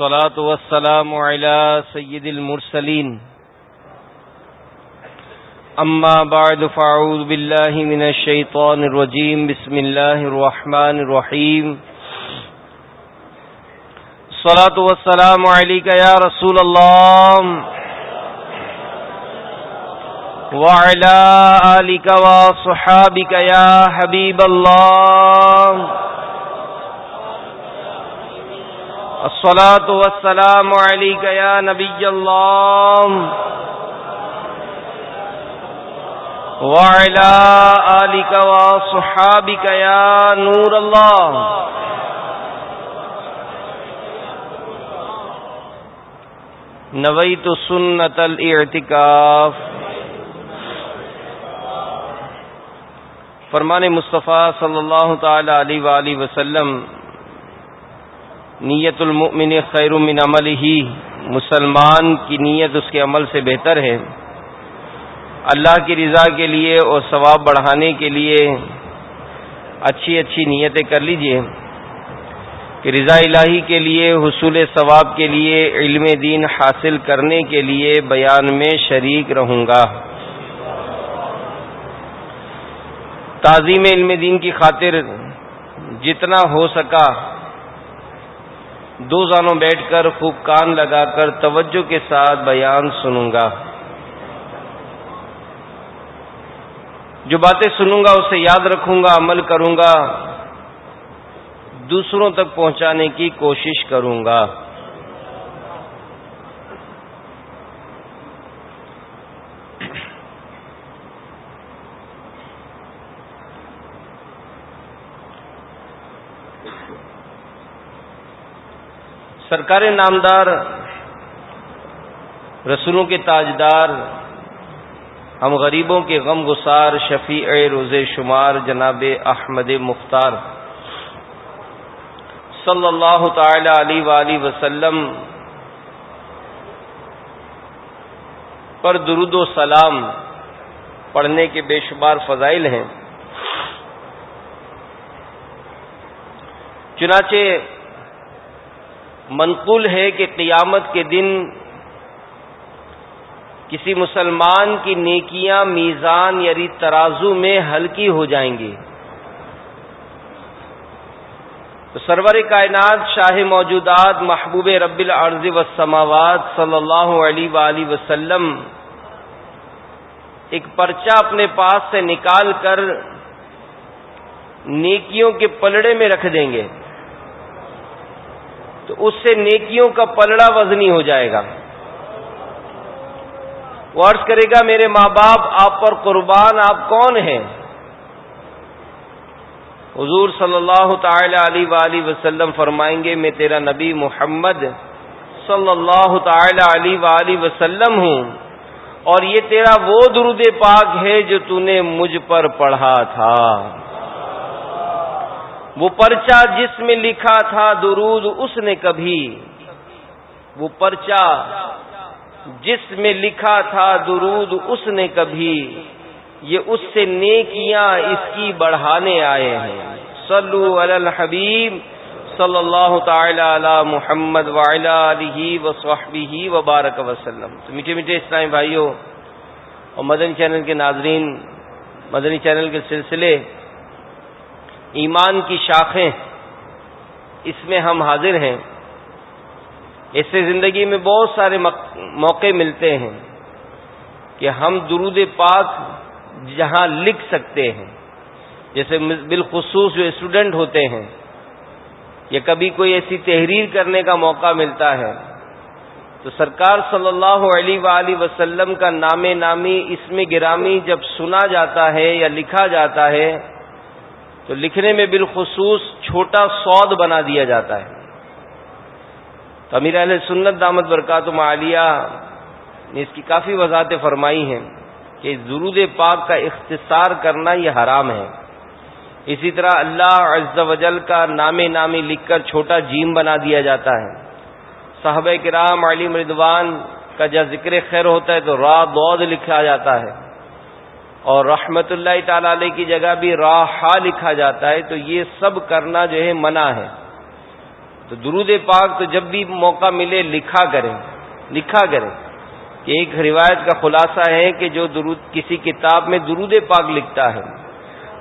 والصلاة والسلام على سيد المرسلين. أما بعد فاعوذ بالله من الشيطان الرجيم. بسم الله الرحمن الرحيم. الصلاة والسلام عليك يا رسول الله. وعلى آلك وصحابك يا حبيب الله. الصلاة والسلام عليك يا نبي الله. وعلى آلك وصحابك يا نور الله. نويت سنة الاعتكاف. فرمان مصطفیٰ صلی اللہ تعالی علیہ وآلہ وسلم نیت المؤمن خیر من عمل ہی مسلمان کی نیت اس کے عمل سے بہتر ہے۔ اللہ کی رضا کے لیے اور ثواب بڑھانے کے لیے اچھی اچھی نیتیں کر لیجیے۔ کہ رضا الہی کے لیے، حصول ثواب کے لیے، علم دین حاصل کرنے کے لیے بیان میں شریک رہوں گا۔ تعظیم علم دین کی خاطر جتنا ہو سکا دو زانوں بیٹھ کر خوب کان لگا کر توجہ کے ساتھ بیان سنوں گا۔ جو باتیں سنوں گا، اسے یاد رکھوں گا، عمل کروں گا، دوسروں تک پہنچانے کی کوشش کروں گا۔ سرکار نامدار، رسولوں کے تاجدار، ہم غریبوں کے غم گسار شفیع روز شمار جناب احمد مختار صلی اللہ تعالی علی وآلہ وسلم پر درود و سلام پڑھنے کے بے شمار فضائل ہیں۔ چنانچہ منقول ہے کہ قیامت کے دن کسی مسلمان کی نیکیاں میزان یعنی ترازو میں ہلکی ہو جائیں گی۔ تو سرور کائنات، شاہ موجودات، محبوب رب العرض والسماوات صلی اللہ علیہ وآلہ وسلم ایک پرچہ اپنے پاس سے نکال کر نیکیوں کے پلڑے میں رکھ دیں گے۔ تو اس سے نیکیوں کا پلڑا وزنی ہو جائے گا۔ وہ عرض کرے گا، میرے ماں باپ، آپ پر قربان آپ کون ہیں؟ حضور صلی اللہ تعالی علیہ وآلہ وسلم فرمائیں گے، میں تیرا نبی محمد صلی اللہ تعالی علیہ وآلہ وسلم ہوں۔ اور یہ تیرا وہ درود پاک ہے جو تو نے مجھ پر پڑھا تھا۔ وہ پرچا جس میں لکھا تھا درود، اس نے کبھی۔ وہ پرچا جس میں لکھا تھا درود، اس نے کبھی۔ یہ اس سے نیکیاں اس کی بڑھانے آئے ہیں۔ صلو علی الحبیب صلی اللہ تعالی علی محمد وعلی علیہ وصحبہ وبارک وسلم۔ تو میٹھے میٹھے اسلامی بھائیوں اور مدنی چینل کے ناظرین، مدنی چینل کے سلسلے ایمان کی شاخیں اس میں ہم حاضر ہیں۔ اس سے زندگی میں بہت سارے موقع ملتے ہیں کہ ہم درود پاک جہاں لکھ سکتے ہیں۔ جیسے بالخصوص جو اسٹوڈنٹ ہوتے ہیں، یا کبھی کوئی ایسی تحریر کرنے کا موقع ملتا ہے، تو سرکار صلی اللہ علیہ وآلہ وسلم کا نام نامی اس میں گرامی جب سنا جاتا ہے یا لکھا جاتا ہے تو لکھنے میں بالخصوص چھوٹا سود بنا دیا جاتا ہے۔ تو امیر اہل سنت دامت برکات معالیہ نے اس کی کافی وضاحتیں فرمائی ہیں کہ درود پاک کا اختصار کرنا یہ حرام ہے۔ اسی طرح اللہ عز و جل کا نام نامی لکھ کر چھوٹا جیم بنا دیا جاتا ہے۔ صحابہ کرام علی مردوان کا جب ذکر خیر ہوتا ہے تو را دود لکھا جاتا ہے۔ اور رحمت اللہ تعالی علیہ کی جگہ بھی راہ لکھا جاتا ہے، تو یہ سب کرنا جو ہے منع ہے۔ تو درود پاک تو جب بھی موقع ملے لکھا کریں لکھا کریں۔ کہ ایک روایت کا خلاصہ ہے کہ جو درود، کسی کتاب میں درود پاک لکھتا ہے۔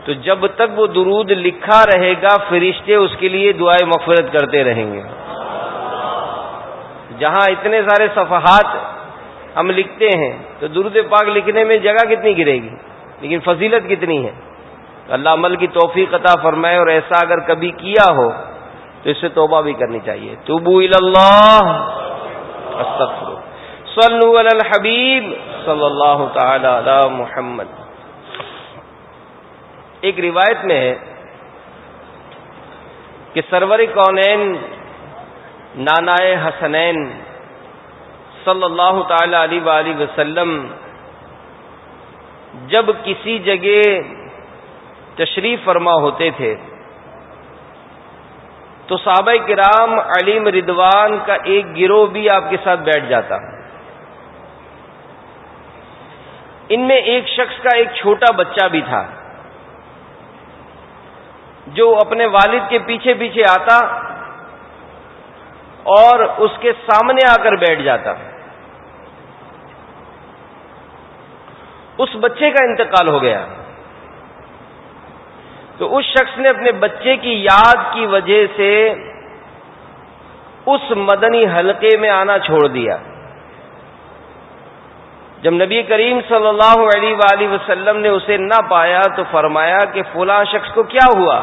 تو جب تک وہ درود لکھا رہے گا، فرشتے اس کے لیے دعائیں مغفرت کرتے رہیں گے۔ جہاں اتنے سارے صفحات ہم لکھتے ہیں، تو درود پاک لکھنے میں جگہ کتنی گرے گی؟ لیکن فضیلت کتنی ہے؟ اللہ عمل کی توفیق عطا فرمائے اور ایسا اگر کبھی کیا ہو تو اس سے توبہ بھی کرنی چاہیے۔ توبو اللہ صلو علی الحبیب صلی اللہ تعالی علی محمد۔ ایک روایت میں ہے کہ سرور کونین نانائے حسنین صلی اللہ تعالی علیہ وآلہ وسلم جب کسی جگہ تشریف فرما ہوتے تھے، تو صحابہ کرام علیم ردوان کا ایک گروہ بھی آپ کے ساتھ بیٹھ جاتا۔ ان میں ایک شخص کا ایک چھوٹا بچہ بھی تھا، جو اپنے والد کے پیچھے پیچھے آتا اور اس کے سامنے آ کر بیٹھ جاتا۔ اس بچے کا انتقال ہو گیا۔ تو اس شخص نے اپنے بچے کی یاد کی وجہ سے اس مدنی حلقے میں آنا چھوڑ دیا۔ جب نبی کریم صلی اللہ علیہ وآلہ وسلم نے اسے نہ پایا تو فرمایا کہ فلاں شخص کو کیا ہوا؟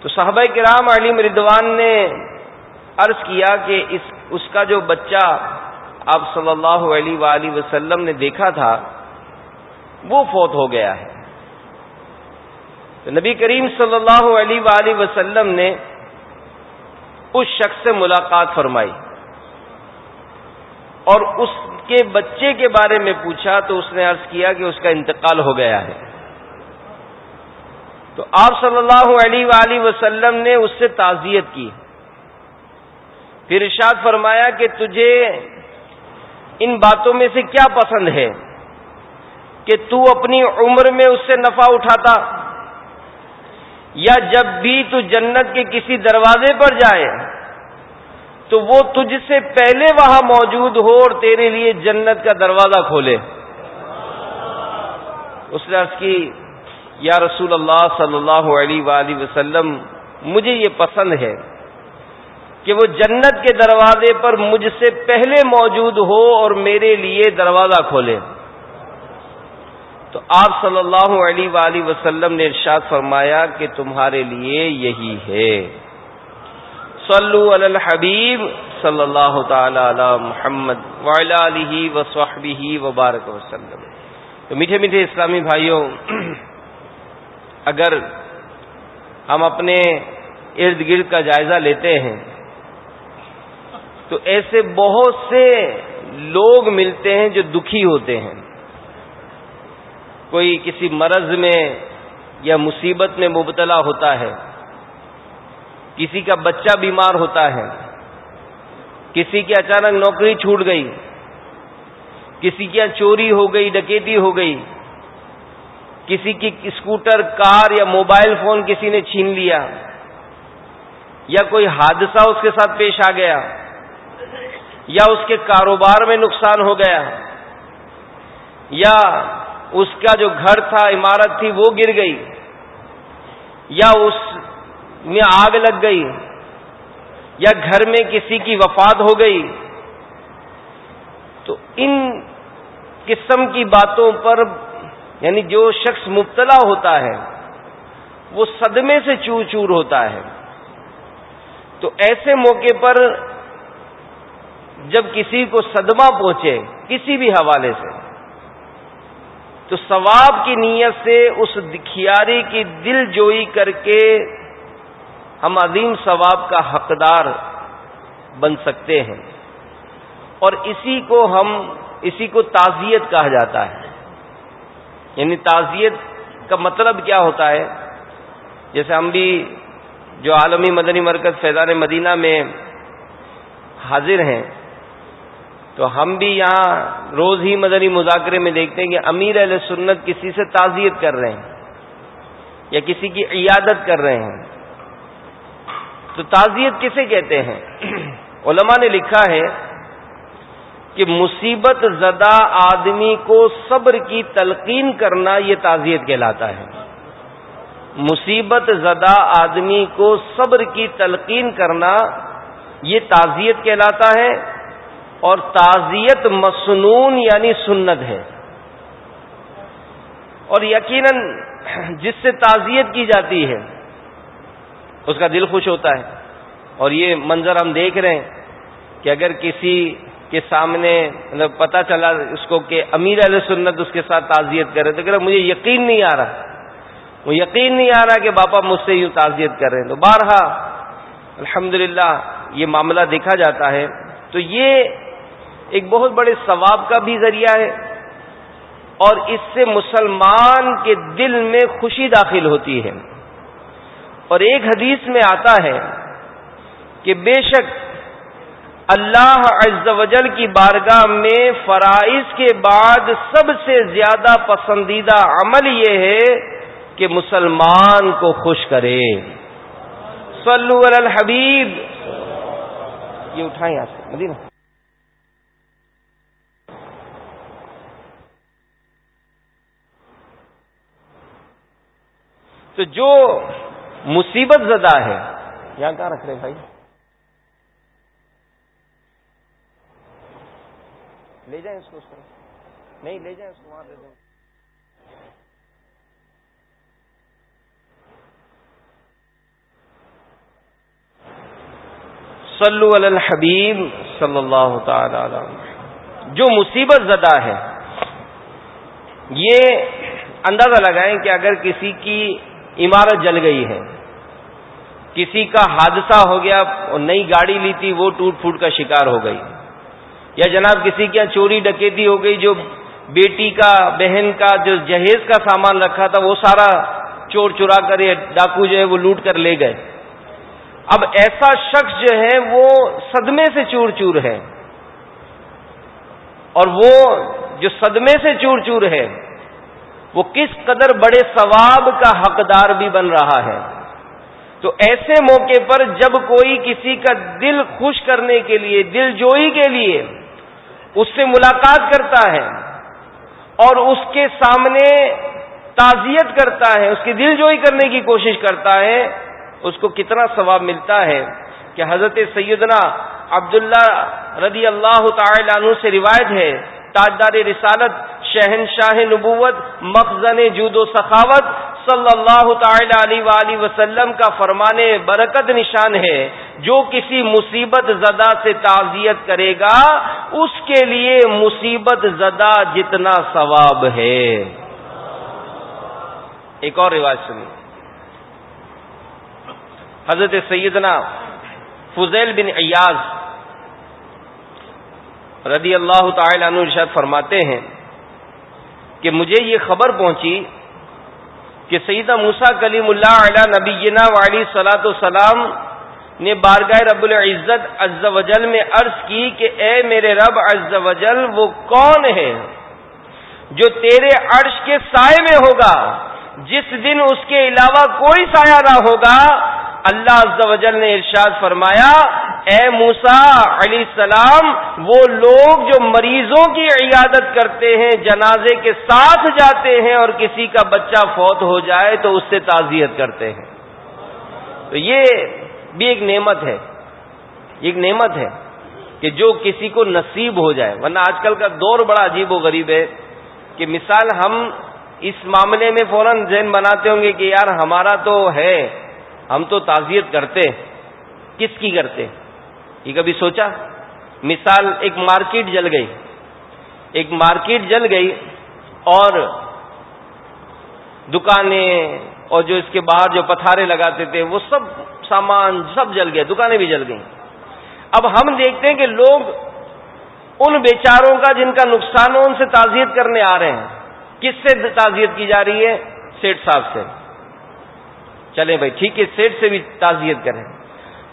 تو صحابہ کرام علی مردوان نے عرض کیا کہ اس اس کا جو بچہ آپ صلی اللہ علیہ وآلہ وسلم نے دیکھا تھا، وہ فوت ہو گیا ہے۔ تو نبی کریم صلی اللہ علیہ وآلہ وسلم نے اس شخص سے ملاقات فرمائی۔ اور اس کے بچے کے بارے میں پوچھا تو اس نے عرض کیا کہ اس کا انتقال ہو گیا ہے۔ تو آپ صلی اللہ علیہ وآلہ وسلم نے اس سے تعزیت کی۔ پھر ارشاد فرمایا کہ تجھے ان باتوں میں سے کیا پسند ہے کہ تو اپنی عمر میں اس سے نفع اٹھاتا یا جب بھی تو جنت کے کسی دروازے پر جائے تو وہ تجھ سے پہلے وہاں موجود ہو اور تیرے لیے جنت کا دروازہ کھولے۔ اس نے عرض کی، یا رسول اللہ صلی اللہ علیہ وآلہ وسلم، مجھے یہ پسند ہے۔ کہ وہ جنت کے دروازے پر مجھ سے پہلے موجود ہو اور میرے لیے دروازہ کھولے۔ تو آپ صلی اللہ علیہ وآلہ وسلم نے ارشاد فرمایا کہ تمہارے لیے یہی ہے۔ صلو علی الحبیب صلی اللہ تعالی علی محمد علیہ وصحبہ وبارک وسلم۔ تو میٹھے میٹھے اسلامی بھائیوں، اگر ہم اپنے ارد گرد کا جائزہ لیتے ہیں تو ایسے بہت سے لوگ ملتے ہیں جو دکھی ہوتے ہیں۔ کوئی کسی مرض میں یا مصیبت میں مبتلا ہوتا ہے۔ کسی کا بچہ بیمار ہوتا ہے۔ کسی کی اچانک نوکری چھوٹ گئی۔ کسی کی چوری ہو گئی، ڈکیتی ہو گئی۔ کسی کی اسکوٹر، کار یا موبائل فون کسی نے چھین لیا۔ یا کوئی حادثہ اس کے ساتھ پیش آ گیا۔ یا اس کے کاروبار میں نقصان ہو گیا یا اس کا جو گھر تھا، عمارت تھی، وہ گر گئی، یا اس میں آگ لگ گئی، یا گھر میں کسی کی وفات ہو گئی، تو ان قسم کی باتوں پر یعنی جو شخص مبتلا ہوتا ہے، وہ صدمے سے چور چور ہوتا ہے۔ تو ایسے موقع پر جب کسی کو صدمہ پہنچے کسی بھی حوالے سے، تو ثواب کی نیت سے اس دکھیاری کی دل جوئی کر کے ہم عظیم ثواب کا حقدار بن سکتے ہیں۔ اور اسی کو ہم، اسی کو تعزیت کہا جاتا ہے۔ یعنی تعزیت کا مطلب کیا ہوتا ہے؟ جیسے ہم بھی جو عالمی مدنی مرکز فیضان مدینہ میں حاضر ہیں تو ہم بھی یہاں روز ہی مدنی مذاکرے میں دیکھتے ہیں کہ امیر علیہ سنت کسی سے تعزیت کر رہے ہیں یا کسی کی عیادت کر رہے ہیں۔ تو تعزیت کسے کہتے ہیں؟ علماء نے لکھا ہے کہ مصیبت زدہ آدمی کو صبر کی تلقین کرنا یہ تعزیت کہلاتا ہے۔ مصیبت زدہ آدمی کو صبر کی تلقین کرنا یہ تعزیت کہلاتا ہے۔ اور تعزیت مصنون یعنی سنت ہے۔ اور یقیناً جس سے تعزیت کی جاتی ہے، اس کا دل خوش ہوتا ہے۔ اور یہ منظر ہم دیکھ رہے ہیں کہ اگر کسی کے سامنے مطلب پتا چلا اس کو کہ امیر علیہ سنت اس کے ساتھ تعزیت کرے تو کہ مجھے یقین نہیں آ رہا وہ یقین نہیں آ رہا کہ باپا مجھ سے یوں تعزیت کر رہے ہیں، تو بارہا الحمد یہ معاملہ دیکھا جاتا ہے۔ تو یہ ایک بہت بڑے ثواب کا بھی ذریعہ ہے اور اس سے مسلمان کے دل میں خوشی داخل ہوتی ہے۔ اور ایک حدیث میں آتا ہے کہ بے شک اللہ عز و جل کی بارگاہ میں فرائض کے بعد سب سے زیادہ پسندیدہ عمل یہ ہے کہ مسلمان کو خوش کرے۔ صلو علی الحبیب۔ یہ اٹھائیں یہاں سے، مدینہ۔ تو جو مصیبت زدہ ہے، یہاں کہاں رکھ رہے بھائی؟ لے جائیں اس کو، اس طرف نہیں، لے جائیں اس کو، وہاں دے دیں۔ صلو علی الحبیب صلی اللہ تعالی جو مصیبت زدہ ہے، یہ اندازہ لگائیں کہ اگر کسی کی عمارت جل گئی ہے۔ کسی کا حادثہ ہو گیا اور نئی گاڑی لی تھی، وہ ٹوٹ پھوٹ کا شکار ہو گئی۔ یا جناب کسی کے یہاں چوری ڈکیتی ہو گئی، جو بیٹی کا، بہن کا، جو جہیز کا سامان رکھا تھا، وہ سارا چور چورا کر ڈاکو جو ہے وہ لوٹ کر لے گئے۔ اب ایسا شخص جو ہے، وہ صدمے سے چور چور ہے۔ اور وہ جو صدمے سے چور چور ہے وہ کس قدر بڑے ثواب کا حقدار بھی بن رہا ہے۔ تو ایسے موقع پر جب کوئی کسی کا دل خوش کرنے کے لیے، دل جوئی کے لیے اس سے ملاقات کرتا ہے اور اس کے سامنے تعزیت کرتا ہے، اس کی دل جوئی کرنے کی کوشش کرتا ہے، اس کو کتنا ثواب ملتا ہے کہ حضرت سیدنا عبداللہ رضی اللہ تعالی عنہ سے روایت ہے، تاجدار رسالت شہنشاہ نبوت، مخزن جود و سخاوت، صلی اللہ تعالی علیہ وآلہ وسلم کا فرمانے برکت نشان ہے۔ جو کسی مصیبت زدہ سے تعزیت کرے گا، اس کے لیے مصیبت زدہ جتنا ثواب ہے۔ ایک اور روایت سنی حضرت سیدنا فضیل بن ایاز رضی اللہ تعالی عنہ ارشاد فرماتے ہیں کہ مجھے یہ خبر پہنچی کہ سیدہ موسا کلیم اللہ علیہ نبینا والی سلاۃ السلام نے بارگاہ رب العزت عز وجل میں عرض کی کہ اے میرے رب عز وجل وہ کون ہے جو تیرے عرش کے سائے میں ہوگا؟ جس دن اس کے علاوہ کوئی سایہ نہ ہوگا، اللہ عز و جل نے ارشاد فرمایا، اے موسا علی السلام، وہ لوگ جو مریضوں کی عیادت کرتے ہیں، جنازے کے ساتھ جاتے ہیں اور کسی کا بچہ فوت ہو جائے تو اس سے تعزیت کرتے ہیں۔ تو یہ بھی ایک نعمت ہے۔ ایک نعمت ہے کہ جو کسی کو نصیب ہو جائے۔ ورنہ آج کل کا دور بڑا عجیب و غریب ہے کہ مثال ہم اس معاملے میں فوراً ذہن بناتے ہوں گے کہ یار ہمارا تو ہے، ہم تو تعزیت کرتے، کس کی کرتے؟ یہ کبھی سوچا؟ مثال، ایک مارکیٹ جل گئی۔ ایک مارکیٹ جل گئی اور دکانیں اور جو اس کے باہر جو پتھارے لگاتے تھے، وہ سب سامان سب جل گئے، دکانیں بھی جل گئیں۔ اب ہم دیکھتے ہیں کہ لوگ ان بیچاروں کا جن کا نقصان ہو ان سے تعزیت کرنے آ رہے ہیں۔ کس سے تعزیت کی جا رہی ہے؟ سیٹ صاحب سے۔ چلے بھائی، ٹھیک ہے سیٹ سے بھی تعزیت کریں۔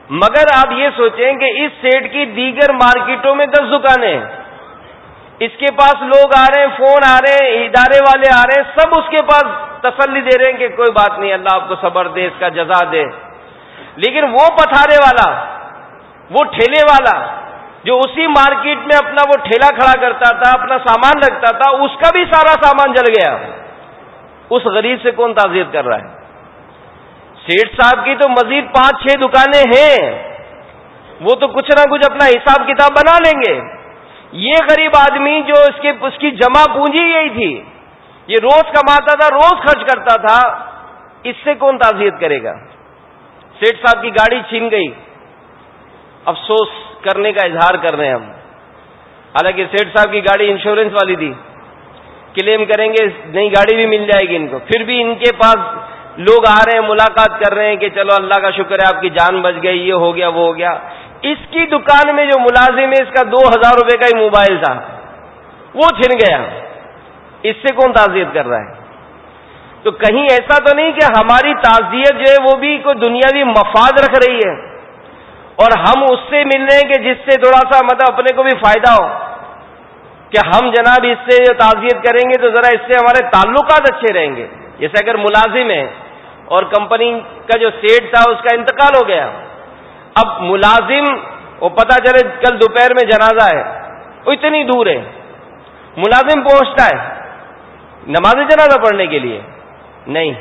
مگر آپ یہ سوچیں کہ اس سیٹ کی دیگر مارکیٹوں میں دس دکانیں ہیں۔ اس کے پاس لوگ آ رہے ہیں، فون آ رہے ہیں، ادارے والے آ رہے ہیں، سب اس کے پاس تسلی دے رہے ہیں کہ کوئی بات نہیں، اللہ آپ کو صبر دے، اس کا جزا دے۔ لیکن وہ پتھارے والا، وہ ٹھیلے والا جو اسی مارکیٹ میں اپنا وہ ٹھیلا کھڑا کرتا تھا، اپنا سامان رکھتا تھا، اس کا بھی سارا سامان جل گیا۔ اس غریب سے کون تعزیت کر رہا ہے؟ سیٹ صاحب کی تو مزید پانچ، چھ دکانیں ہیں۔ وہ تو کچھ نہ کچھ اپنا حساب کتاب بنا لیں گے۔ یہ غریب آدمی جو اس کی اس کی جمع پونجی یہی تھی۔ یہ روز کماتا تھا، روز خرچ کرتا تھا۔ اس سے کون تعزیت کرے گا؟ سیٹ صاحب کی گاڑی چھین گئی۔ افسوس۔ کرنے کا اظہار کر رہے ہیں ہم۔ حالانکہ سیٹ صاحب کی گاڑی انشورنس والی تھی۔ کلیم کریں گے، نئی گاڑی بھی مل جائے گی ان کو۔ پھر بھی ان کے پاس لوگ آ رہے ہیں، ملاقات کر رہے ہیں کہ چلو اللہ کا شکر ہے، آپ کی جان بچ گئی، یہ ہو گیا، وہ ہو گیا۔ اس کی دکان میں جو ملازم ہے، اس کا دو ہزار روپے کا ہی موبائل تھا۔ وہ چھن گیا۔ اس سے کون تعزیت کر رہا ہے؟ تو کہیں ایسا تو نہیں کہ ہماری تعزیت جو ہے، وہ بھی کوئی دنیاوی مفاد رکھ رہی ہے۔ اور ہم اس سے مل رہے ہیں کہ جس سے تھوڑا سا مطلب اپنے کو بھی فائدہ ہو، کہ ہم جناب اس سے جو تعزیت کریں گے تو ذرا اس سے ہمارے تعلقات اچھے رہیں گے۔ جیسے اگر ملازم ہے اور کمپنی کا جو سیٹ تھا اس کا انتقال ہو گیا۔ اب ملازم، وہ پتا چلے کل دوپہر میں جنازہ ہے، وہ اتنی دور ہے۔ ملازم پہنچتا ہے نماز جنازہ پڑھنے کے لیے۔ نہیں،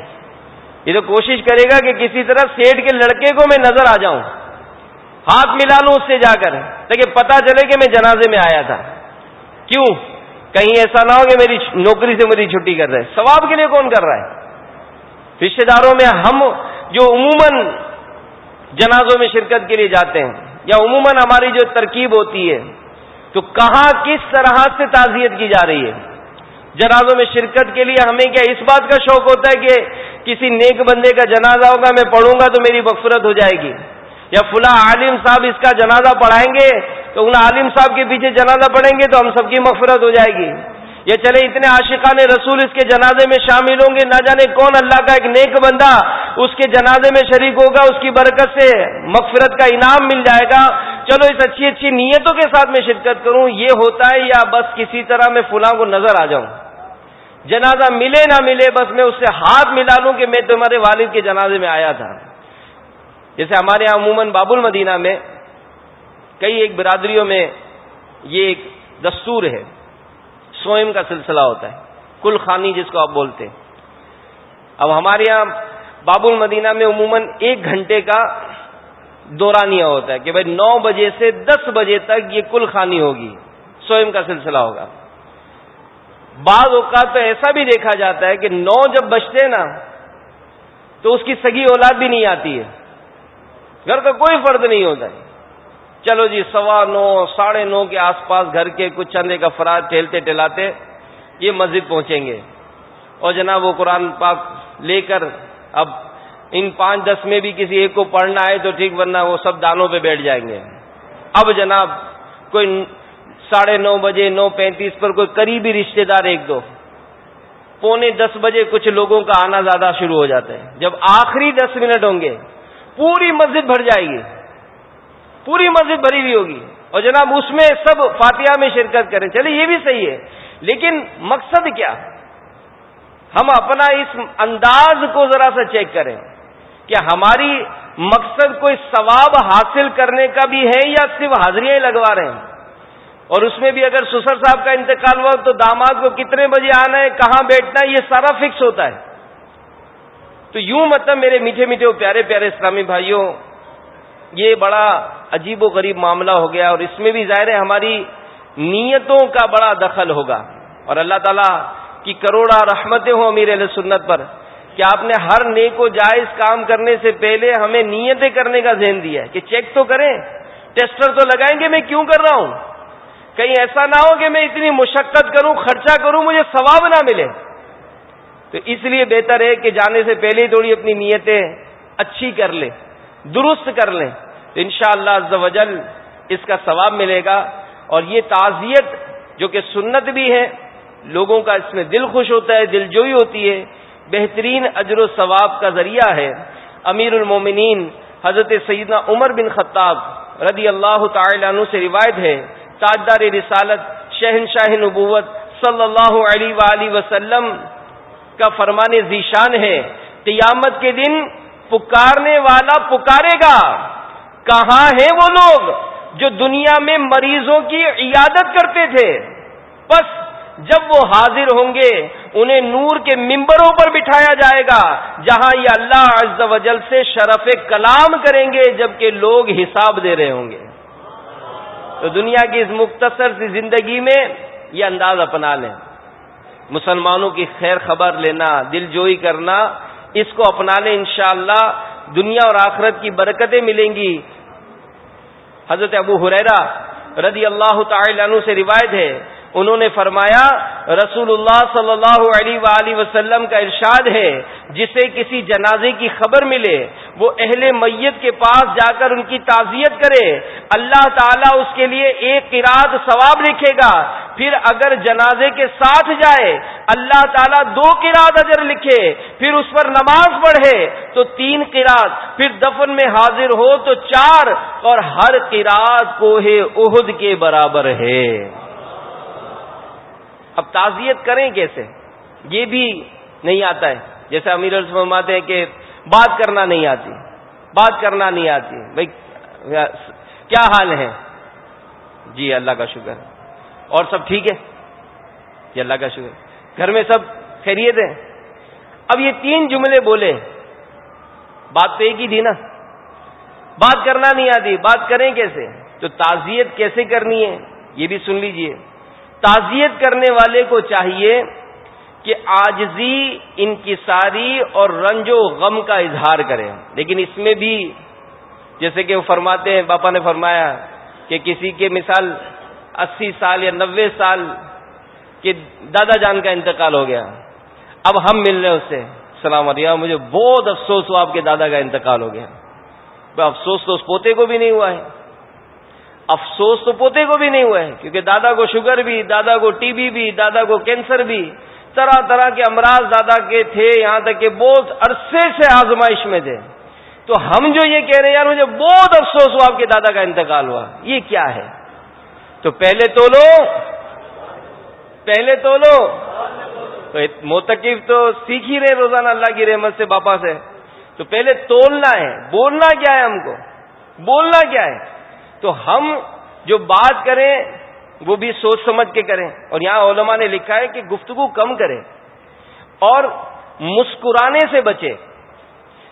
یہ تو کوشش کرے گا کہ کسی طرح سیٹ کے لڑکے کو میں نظر آ جاؤں۔ ہاتھ ملا لوں اس سے جا کر تاکہ پتا چلے کہ میں جنازے میں آیا تھا۔ کیوں؟ کہیں ایسا نہ ہو کہ میری نوکری سے میری چھٹی کر رہے۔ ثواب کے لیے کون کر رہا ہے؟ رشتے داروں میں ہم جو عموماً جنازوں میں شرکت کے لیے جاتے ہیں، یا عموماً ہماری جو ترکیب ہوتی ہے، تو کہاں کس طرح سے تعزیت کی جا رہی ہے؟ جنازوں میں شرکت کے لیے ہمیں کیا اس بات کا شوق ہوتا ہے کہ کسی نیک بندے کا جنازہ ہوگا، میں پڑھوں گا تو میری مغفرت ہو جائے گی؟ یا فلاں عالم صاحب اس کا جنازہ پڑھائیں گے، تو ان عالم صاحب کے پیچھے جنازہ پڑھیں گے تو ہم سب کی مغفرت ہو جائے گی۔ یہ چلے اتنے عاشقان رسول اس کے جنازے میں شامل ہوں گے، نہ جانے کون اللہ کا ایک نیک بندہ اس کے جنازے میں شریک ہوگا، اس کی برکت سے مغفرت کا انعام مل جائے گا۔ چلو اس اچھی اچھی نیتوں کے ساتھ میں شرکت کروں، یہ ہوتا ہے یا بس کسی طرح میں فلاں کو نظر آ جاؤں۔ جنازہ ملے نہ ملے، بس میں اس سے ہاتھ ملا لوں کہ میں تمہارے والد کے جنازے میں آیا تھا۔ جیسے ہمارے یہاں عموماً باب المدینہ میں کئی ایک برادریوں میں یہ ایک دستور ہے، سوئم کا سلسلہ ہوتا ہے، کل خانی جس کو آپ بولتے ہیں۔ اب ہمارے یہاں باب المدینہ میں عموماً ایک گھنٹے کا دورانیہ ہوتا ہے کہ بھائی نو بجے سے دس بجے تک یہ کل خانی ہوگی، سوئم کا سلسلہ ہوگا۔ بعض اوقات تو ایسا بھی دیکھا جاتا ہے کہ نو جب بچتے نا، تو اس کی سگی اولاد بھی نہیں آتی ہے۔ گھر کا کوئی فرد نہیں ہوتا ہے۔ چلو جی سوا نو، ساڑھے نو کے آس پاس گھر کے کچھ چندے کا فراد ٹہلتے ٹہلاتے یہ مسجد پہنچیں گے۔ اور جناب وہ قرآن پاک لے کر اب ان پانچ دس میں بھی کسی ایک کو پڑھنا ہے تو ٹھیک، ورنہ وہ سب دانوں پہ بیٹھ جائیں گے۔ اب جناب کوئی ساڑھے نو بجے، نو پینتیس پر کوئی قریبی رشتے دار ایک دو۔ پونے دس بجے کچھ لوگوں کا آنا زیادہ شروع ہو جاتا ہے۔ جب آخری دس منٹ ہوں گے پوری مسجد بھر جائے گی۔ پوری مسجد بھری ہوئی ہوگی۔ اور جناب اس میں سب فاتحہ میں شرکت کریں۔ چلے یہ بھی صحیح ہے۔ لیکن مقصد کیا؟ ہم اپنا اس انداز کو ذرا سا چیک کریں کہ ہماری مقصد کوئی ثواب حاصل کرنے کا بھی ہے یا صرف حاضریاں ہی لگوا رہے ہیں؟ اور اس میں بھی اگر سسر صاحب کا انتقال ہوا تو داماد کو کتنے بجے آنا ہے، کہاں بیٹھنا ہے، یہ سارا فکس ہوتا ہے۔ تو یوں مطلب میرے میٹھے میٹھے پیارے پیارے اسلامی بھائیوں، یہ بڑا عجیب و غریب معاملہ ہو گیا اور اس میں بھی ظاہر ہے ہماری نیتوں کا بڑا دخل ہوگا۔ اور اللہ تعالیٰ کی کروڑا رحمتیں ہوں امیر علیہ سنت پر کہ آپ نے ہر نیک و جائز کام کرنے سے پہلے ہمیں نیتیں کرنے کا ذہن دیا ہے کہ چیک تو کریں، ٹیسٹر تو لگائیں گے میں کیوں کر رہا ہوں؟ کہیں ایسا نہ ہو کہ میں اتنی مشقت کروں، خرچہ کروں، مجھے ثواب نہ ملے۔ تو اس لیے بہتر ہے کہ جانے سے پہلے ہی تھوڑی اپنی نیتیں اچھی کر لیں، درست کر لیں۔ تو ان شاء اللہ اس کا ثواب ملے گا۔ اور یہ تعزیت جو کہ سنت بھی ہے، لوگوں کا اس میں دل خوش ہوتا ہے، دل جوئی ہوتی ہے، بہترین اجر و ثواب کا ذریعہ ہے۔ امیر المومنین حضرت سیدنا عمر بن خطاب رضی اللہ تعالی عنہ سے روایت ہے، تاجدار رسالت شہنشاہ نبوت صلی اللہ علیہ وآلہ وسلم کا فرمان ذیشان ہے، قیامت کے دن پکارنے والا پکارے گا۔ کہاں ہیں وہ لوگ جو دنیا میں مریضوں کی عیادت کرتے تھے؟ بس جب وہ حاضر ہوں گے، انہیں نور کے ممبروں پر بٹھایا جائے گا، جہاں یہ اللہ عز و جل سے شرف کلام کریں گے، جبکہ لوگ حساب دے رہے ہوں گے۔ تو دنیا کی اس مختصر سی زندگی میں یہ انداز اپنا لیں۔ مسلمانوں کی خیر خبر لینا، دل جوئی کرنا، اس کو اپنا لیں انشاءاللہ دنیا اور آخرت کی برکتیں ملیں گی۔ حضرت ابو حریرا رضی اللہ تعالی عنہ سے روایت ہے، انہوں نے فرمایا رسول اللہ صلی اللہ علیہ وآلہ وسلم کا ارشاد ہے، جسے کسی جنازے کی خبر ملے، وہ اہل میت کے پاس جا کر ان کی تعزیت کرے، اللہ تعالیٰ اس کے لیے ایک قرآد ثواب لکھے گا۔ پھر اگر جنازے کے ساتھ جائے، اللہ تعالیٰ دو قرآد اجر لکھے، پھر اس پر نماز پڑھے، تو تین قرآد پھر دفن میں حاضر ہو تو چار، اور ہر قرآد کوہ عہد کے برابر ہے۔ اب تعزیت کریں کیسے؟ یہ بھی نہیں آتا ہے۔ جیسے امیر فرماتے ہیں کہ بات کرنا نہیں آتی۔ بات کرنا نہیں آتی۔ بھائی، کیا حال ہے؟ جی اللہ کا شکر۔ اور سب ٹھیک ہے؟ جی اللہ کا شکر گھر میں سب خیریت ہے؟ اب یہ تین جملے بولے بات تو ایک ہی تھی نا۔ بات کرنا نہیں آتی۔ بات کریں کیسے؟ تو تعزیت کیسے کرنی ہے؟ یہ بھی سن لیجیے۔ تعزیت کرنے والے کو چاہیے کہ آجزی، انکساری اور رنج و غم کا اظہار کرے۔ لیکن اس میں بھی جیسے کہ وہ فرماتے ہیں، باپا نے فرمایا کہ کسی کے مثال اسی سال یا نوے سال کے دادا جان کا انتقال ہو گیا۔ اب ہم مل رہے ہیں اس سے سلام علیکم، مجھے بہت افسوس ہوا آپ کے دادا کا انتقال ہو گیا۔ افسوس تو اس پوتے کو بھی نہیں ہوا ہے۔ افسوس تو پوتے کو بھی نہیں ہوا ہے، کیونکہ دادا کو شوگر بھی، دادا کو ٹی بی بھی، دادا کو کینسر بھی۔ طرح طرح کے امراض دادا کے تھے، یہاں تک کہ بہت عرصے سے آزمائش میں تھے۔ تو ہم جو یہ کہہ رہے ہیں، یار مجھے بہت افسوس ہوا آپ کے دادا کا انتقال ہوا۔ یہ کیا ہے؟ تو پہلے تو لو۔ پہلے تو لو۔ تو موتقف تو سیکھ ہی رہے روزانہ اللہ کی رحمت سے، باپا سے۔ تو پہلے تولنا ہے۔ بولنا کیا ہے ہم کو؟ بولنا کیا ہے؟ تو ہم جو بات کریں، وہ بھی سوچ سمجھ کے کریں۔ اور یہاں علماء نے لکھا ہے کہ گفتگو کم کریں اور مسکرانے سے بچے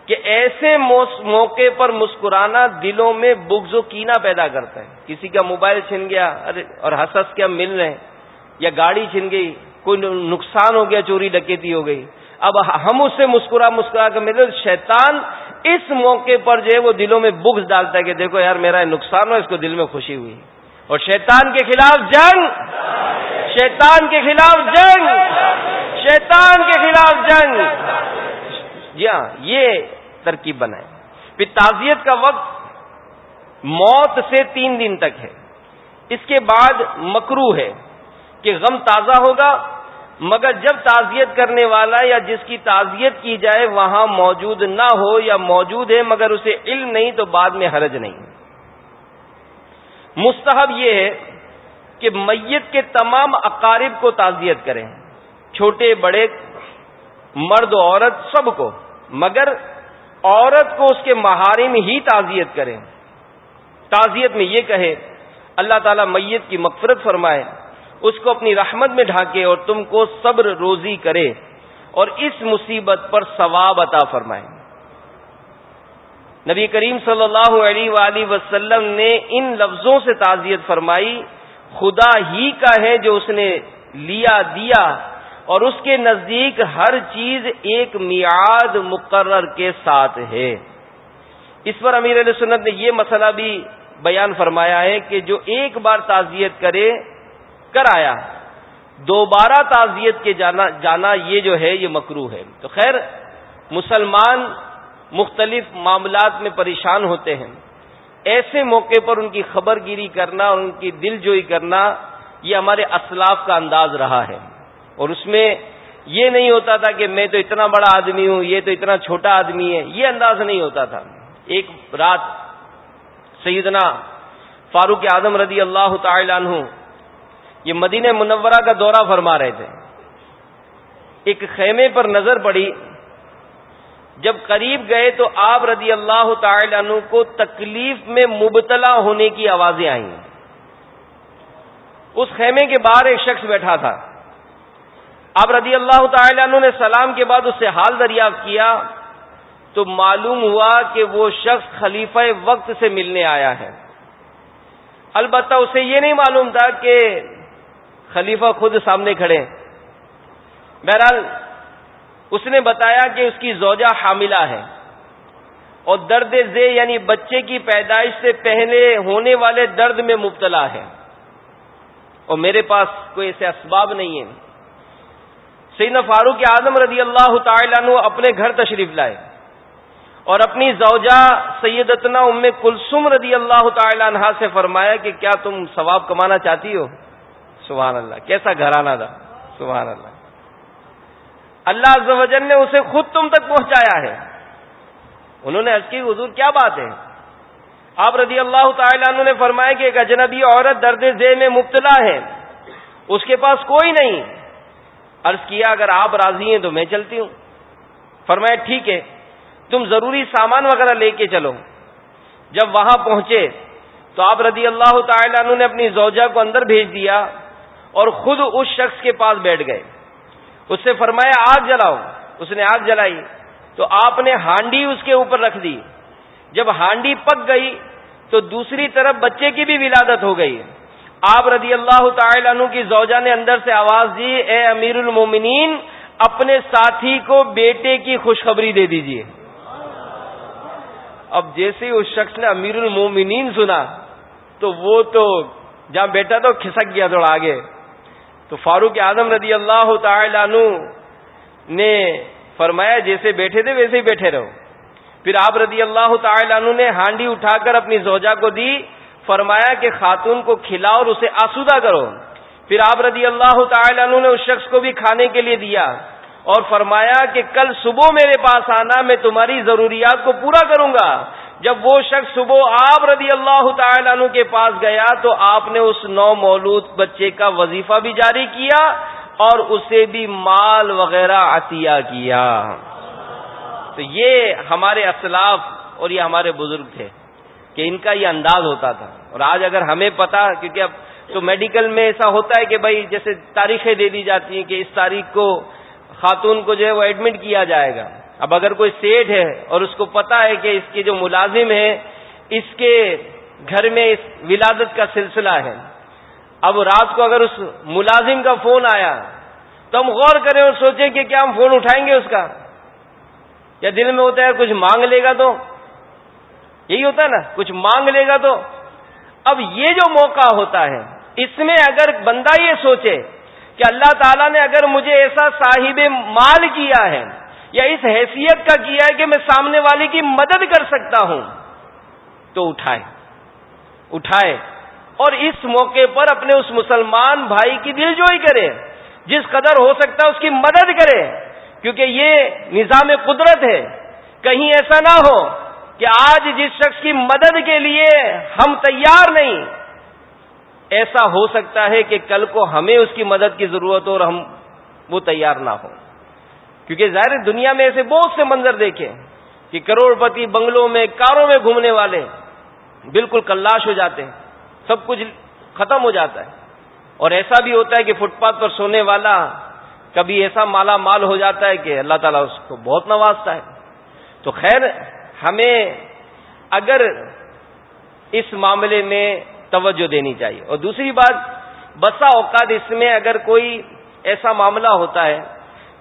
کہ ایسے موقع پر مسکرانا دلوں میں بغض و کینا پیدا کرتا ہے۔ کسی کا موبائل چھن گیا اور ہنس ہنس کے ہم مل رہے ہیں، یا گاڑی چھن گئی، کوئی نقصان ہو گیا، چوری ڈکیتی ہو گئی۔ اب ہم اس سے مسکرا مسکرا کر ملے، شیطان اس موقع پر جو ہے وہ دلوں میں بغض ڈالتا ہے کہ دیکھو یار، میرا نقصان ہو اس کو دل میں خوشی ہوئی۔ اور شیطان کے خلاف جنگ! شیطان کے خلاف جنگ! شیطان کے خلاف جنگ! جی ہاں یہ ترکیب بنائے۔ پھر تعزیت کا وقت موت سے تین دن تک ہے۔ اس کے بعد مکرو ہے کہ غم تازہ ہوگا، مگر جب تعزیت کرنے والا یا جس کی تعزیت کی جائے وہاں موجود نہ ہو یا موجود ہے مگر اسے علم نہیں تو بعد میں حرج نہیں۔ مستحب یہ ہے کہ میت کے تمام اقارب کو تعزیت کریں، چھوٹے، بڑے، مرد و عورت، سب کو۔ مگر عورت کو اس کے محارم ہی تعزیت کریں۔ تعزیت میں یہ کہے، اللہ تعالی میت کی مغفرت فرمائے، اس کو اپنی رحمت میں ڈھانکے اور تم کو صبر روزی کرے اور اس مصیبت پر ثواب عطا فرمائے۔ نبی کریم صلی اللہ علیہ وآلہ وسلم نے ان لفظوں سے تعزیت فرمائی، خدا ہی کا ہے جو اس نے لیا، دیا اور اس کے نزدیک ہر چیز ایک میعاد مقرر کے ساتھ ہے۔ اس پر امیر علیہ سنت نے یہ مسئلہ بھی بیان فرمایا ہے کہ جو ایک بار تعزیت کرے کر آیا دوبارہ تعزیت کے جانا جانا یہ جو ہے، یہ مکرو ہے۔ تو خیر، مسلمان مختلف معاملات میں پریشان ہوتے ہیں۔ ایسے موقع پر ان کی خبر گیری کرنا اور ان کی دل جوئی کرنا، یہ ہمارے اسلاف کا انداز رہا ہے۔ اور اس میں یہ نہیں ہوتا تھا کہ میں تو اتنا بڑا آدمی ہوں، یہ تو اتنا چھوٹا آدمی ہے، یہ انداز نہیں ہوتا تھا۔ ایک رات سیدنا فاروق اعظم رضی اللہ تعالی عنہ یہ مدینہ منورہ کا دورہ فرما رہے تھے۔ ایک خیمے پر نظر پڑی۔ جب قریب گئے تو آپ رضی اللہ تعالی عنہ کو تکلیف میں مبتلا ہونے کی آوازیں آئیں۔ اس خیمے کے باہر ایک شخص بیٹھا تھا۔ آپ رضی اللہ تعالی عنہ نے سلام کے بعد اس سے حال دریافت کیا تو معلوم ہوا کہ وہ شخص خلیفہ وقت سے ملنے آیا ہے۔ البتہ اسے یہ نہیں معلوم تھا کہ خلیفہ خود سامنے کھڑے بہرحال اس نے بتایا کہ اس کی زوجہ حاملہ ہے اور درد زے یعنی بچے کی پیدائش سے پہلے ہونے والے درد میں مبتلا ہے۔ اور میرے پاس کوئی ایسے اسباب نہیں ہے سیدنا فاروق اعظم رضی اللہ تعالیٰ عنہ اپنے گھر تشریف لائے اور اپنی زوجہ سیدتنا ام کلسم رضی اللہ تعالی عنہ سے فرمایا کہ کیا تم ثواب کمانا چاہتی ہو؟ سبحان اللہ کیسا گھرانہ تھا؟ سبحان اللہ اللہ عز و جل نے اسے خود تم تک پہنچایا ہے۔ انہوں نے عرض کی، حضور، کیا بات ہے؟ آپ رضی اللہ تعالیٰ عنہ نے فرمایا کہ ایک اجنبی عورت درد ذہ میں مبتلا ہے، اس کے پاس کوئی نہیں۔ عرض کیا، اگر آپ راضی ہیں تو میں چلتی ہوں۔ فرمایا، ٹھیک ہے، تم ضروری سامان وغیرہ لے کے چلو۔ جب وہاں پہنچے تو آپ رضی اللہ تعالیٰ عنہ نے اپنی زوجہ کو اندر بھیج دیا اور خود اس شخص کے پاس بیٹھ گئے۔ اس سے فرمایا، آگ جلاؤ۔ اس نے آگ جلائی۔ تو آپ نے ہانڈی اس کے اوپر رکھ دی۔ جب ہانڈی پک گئی تو دوسری طرف بچے کی بھی ولادت ہو گئی۔ آپ رضی اللہ تعالی عنہ کی زوجہ نے اندر سے آواز دی، اے امیر المومنین اپنے ساتھی کو بیٹے کی خوشخبری دے دیجیے اب جیسے ہی اس شخص نے امیر المومنین سنا، تو وہ تو جہاں بیٹا تو کھسک گیا تھوڑا آگے۔ تو فاروق اعظم رضی اللہ تعالی عنہ نے فرمایا، جیسے بیٹھے تھے، ویسے ہی بیٹھے رہو۔ پھر آپ رضی اللہ تعالی عنہ نے ہانڈی اٹھا کر اپنی زوجہ کو دی فرمایا کہ خاتون کو کھلاؤ اور اسے آسودہ کرو۔ پھر آپ رضی اللہ تعالی عنہ نے اس شخص کو بھی کھانے کے لیے دیا اور فرمایا کہ کل صبح میرے پاس آنا، میں تمہاری ضروریات کو پورا کروں گا۔ جب وہ شخص صبح آپ رضی اللہ تعالی عنہ کے پاس گیا تو آپ نے اس نو مولود بچے کا وظیفہ بھی جاری کیا اور اسے بھی مال وغیرہ عطیہ کیا۔ تو یہ ہمارے اسلاف اور یہ ہمارے بزرگ تھے کہ ان کا یہ انداز ہوتا تھا۔ اور آج اگر ہمیں پتا کیونکہ اب تو میڈیکل میں ایسا ہوتا ہے کہ بھائی جیسے تاریخیں دے دی جاتی ہیں کہ اس تاریخ کو خاتون کو جو ہے وہ ایڈمٹ کیا جائے گا۔ اب اگر کوئی سیٹ ہے اور اس کو پتا ہے کہ اس کے جو ملازم ہے اس کے گھر میں اس ولادت کا سلسلہ ہے۔ اب رات کو اگر اس ملازم کا فون آیا، تو ہم غور کریں اور سوچیں کہ کیا ہم فون اٹھائیں گے اس کا۔ یا دل میں ہوتا ہے کچھ مانگ لے گا تو۔ یہی ہوتا ہے نا، کچھ مانگ لے گا تو۔ اب یہ جو موقع ہوتا ہے، اس میں اگر بندہ یہ سوچے کہ اللہ تعالیٰ نے اگر مجھے ایسا صاحب مال کیا ہے یا اس حیثیت کا کیا ہے کہ میں سامنے والے کی مدد کر سکتا ہوں، تو اٹھائے۔ اٹھائے۔ اور اس موقع پر اپنے اس مسلمان بھائی کی دل جوئی کرے، جس قدر ہو سکتا ہے اس کی مدد کرے، کیونکہ یہ نظام قدرت ہے۔ کہیں ایسا نہ ہو کہ آج جس شخص کی مدد کے لیے ہم تیار نہیں، ایسا ہو سکتا ہے کہ کل کو ہمیں اس کی مدد کی ضرورت ہو اور ہم وہ تیار نہ ہو کیونکہ ظاہر دنیا میں ایسے بہت سے منظر دیکھے کہ کروڑ پتی بنگلوں میں، کاروں میں گھومنے والے بالکل کلاش ہو جاتے ہیں، سب کچھ ختم ہو جاتا ہے۔ اور ایسا بھی ہوتا ہے کہ فٹ پاتھ پر سونے والا کبھی ایسا مالا مال ہو جاتا ہے کہ اللہ تعالیٰ اس کو بہت نوازتا ہے۔ تو خیر ہمیں اگر اس معاملے میں توجہ دینی چاہیے۔ اور دوسری بات، بسا اوقات اس میں اگر کوئی ایسا معاملہ ہوتا ہے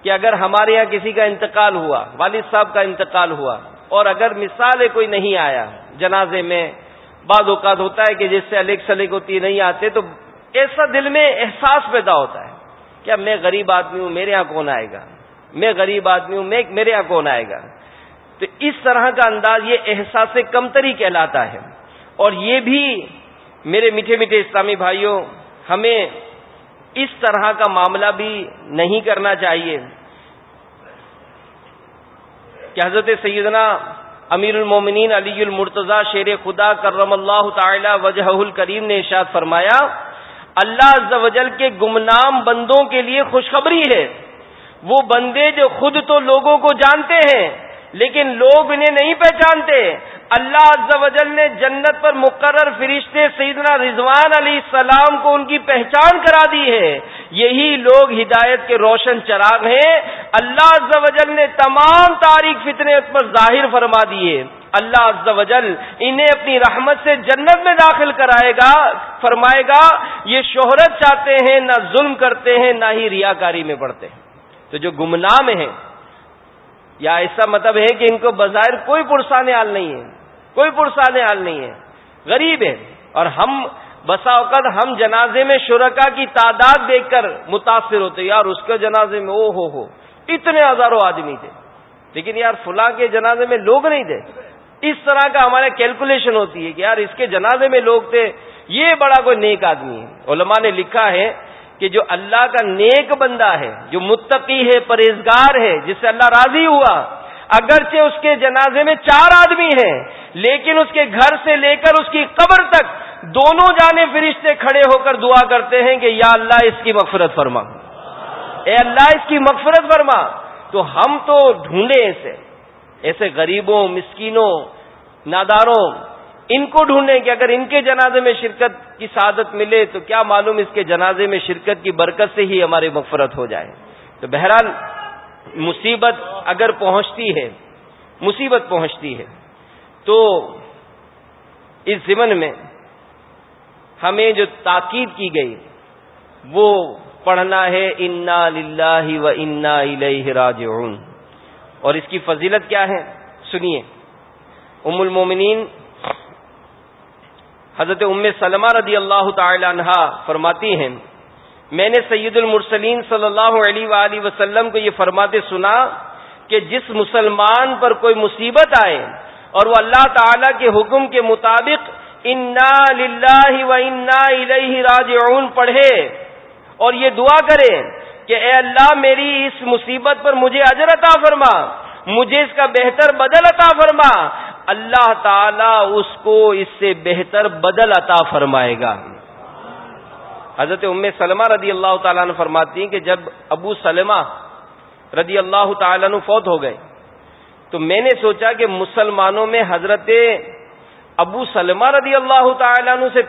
کہ اگر ہمارے یہاں کسی کا انتقال ہوا، والد صاحب کا انتقال ہوا، اور اگر مثال کوئی نہیں آیا جنازے میں، بعض اوقات ہوتا ہے کہ جس سے الگ سلگ ہوتی نہیں آتے، تو ایسا دل میں احساس پیدا ہوتا ہے کیا میں غریب آدمی ہوں، میرے یہاں کون آئے گا؟ میں غریب آدمی ہوں، میں میرے یہاں کون آئے گا؟ تو اس طرح کا انداز یہ احساس کمتری کہلاتا ہے۔ اور یہ بھی میرے میٹھے میٹھے اسلامی بھائیوں، ہمیں اس طرح کا معاملہ بھی نہیں کرنا چاہیے۔ کہ حضرت سیدنا امیر المومنین علی المرتضی شیر خدا کرم اللہ تعالی وجہ الکریم نے ارشاد فرمایا، اللہ عز و جل کے گمنام بندوں کے لیے خوشخبری ہے۔ وہ بندے جو خود تو لوگوں کو جانتے ہیں لیکن لوگ انہیں نہیں پہچانتے۔ اللہ عز و جل نے جنت پر مقرر فرشتے سیدنا رضوان علیہ السلام کو ان کی پہچان کرا دی ہے۔ یہی لوگ ہدایت کے روشن چراغ ہیں۔ اللہ عز و جل نے تمام تاریخ فتنے پر ظاہر فرما دیے۔ اللہ عز و جل انہیں اپنی رحمت سے جنت میں داخل کرائے گا، فرمائے گا۔ یہ شہرت چاہتے ہیں، نہ ظلم کرتے ہیں، نہ ہی ریاکاری میں پڑتے ہیں۔ تو جو گمنام ہیں یا ایسا مطلب ہے کہ ان کو بظاہر کوئی پرسان حال نہیں ہے، کوئی پرسان حال نہیں ہے۔ غریب ہے اور ہم بسا اوقات ہم جنازے میں شرکا کی تعداد دیکھ کر متاثر ہوتے یار اس کے جنازے میں او ہو ہو، اتنے ہزاروں آدمی تھے۔ لیکن یار فلاں کے جنازے میں لوگ نہیں تھے۔ اس طرح کا ہمارے کیلکولیشن ہوتی ہے کہ یار اس کے جنازے میں لوگ تھے، یہ بڑا کوئی نیک آدمی ہے۔ علماء نے لکھا ہے کہ جو اللہ کا نیک بندہ ہے، جو متقی ہے، پرہیزگار ہے، جس سے اللہ راضی ہوا، اگرچہ اس کے جنازے میں چار آدمی ہیں، لیکن اس کے گھر سے لے کر اس کی قبر تک دونوں جانے فرشتے کھڑے ہو کر دعا کرتے ہیں کہ یا اللہ اس کی مغفرت فرما۔ اے اللہ اس کی مغفرت فرما۔ تو ہم تو ڈھونڈے ایسے ایسے غریبوں، مسکینوں، ناداروں ان کو ڈھونڈیں کہ اگر ان کے جنازے میں شرکت کی سعادت ملے تو کیا معلوم اس کے جنازے میں شرکت کی برکت سے ہی ہماری مغفرت ہو جائے۔ تو بہرحال مصیبت اگر پہنچتی ہے، مصیبت پہنچتی ہے، تو اس زمن میں ہمیں جو تاکید کی گئی، وہ پڑھنا ہے، انا للہ و انا راجعون اور اس کی فضیلت کیا ہے؟ سنیے۔ ام المومنین حضرت ام سلمہ رضی اللہ تعالی عنہ فرماتی ہیں، میں نے سید المرسلین صلی اللہ علیہ وآلہ وسلم کو یہ فرماتے سنا کہ جس مسلمان پر کوئی مصیبت آئے اور وہ اللہ تعالی کے حکم کے مطابق انا للہ و انا الیہ راجعون پڑھے اور یہ دعا کرے کہ اے اللہ میری اس مصیبت پر مجھے اجر عطا فرما، مجھے اس کا بہتر بدل عطا فرما اللہ تعالی اس کو اس سے بہتر بدل عطا فرمائے گا۔ حضرت ام سلمہ رضی اللہ تعالیٰ نے فرماتی ہیں کہ جب ابو سلمہ رضی اللہ تعالیٰ نے فوت ہو گئے، تو میں نے سوچا کہ مسلمانوں میں حضرت ابو سلمہ رضی اللہ تعالیٰ عنہ سے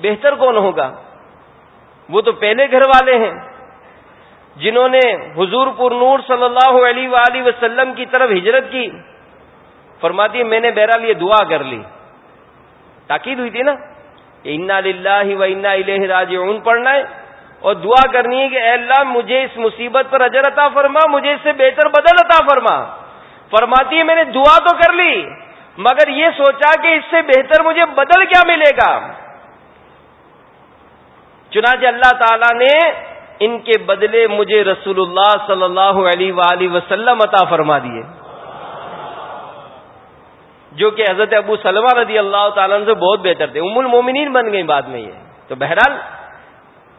بہتر کون ہوگا؟ وہ تو پہلے گھر والے ہیں، جنہوں نے حضور پر نور صلی اللہ علیہ وآلہ وسلم کی طرف ہجرت کی۔ فرماتی ہے میں نے بہرحال یہ دعا کر لی۔ تاکید ہوئی تھی نا؟ انا للہ و انا الہ راج پڑھنا ہے اور دعا کرنی ہے کہ اے اللہ، مجھے اس مصیبت پر اجر عطا فرما، مجھے اس سے بہتر بدل عطا فرما۔ فرماتی ہے میں نے دعا تو کر لی، مگر یہ سوچا کہ اس سے بہتر مجھے بدل کیا ملے گا۔ چنانچہ اللہ تعالی نے ان کے بدلے مجھے رسول اللہ صلی اللہ علیہ وآلہ وسلم عطا فرما دیے۔ جو کہ حضرت ابو سلمہ رضی اللہ تعالیٰ سے بہت بہتر تھے۔ ام المومنین بن گئی بعد میں یہ۔ تو بہرحال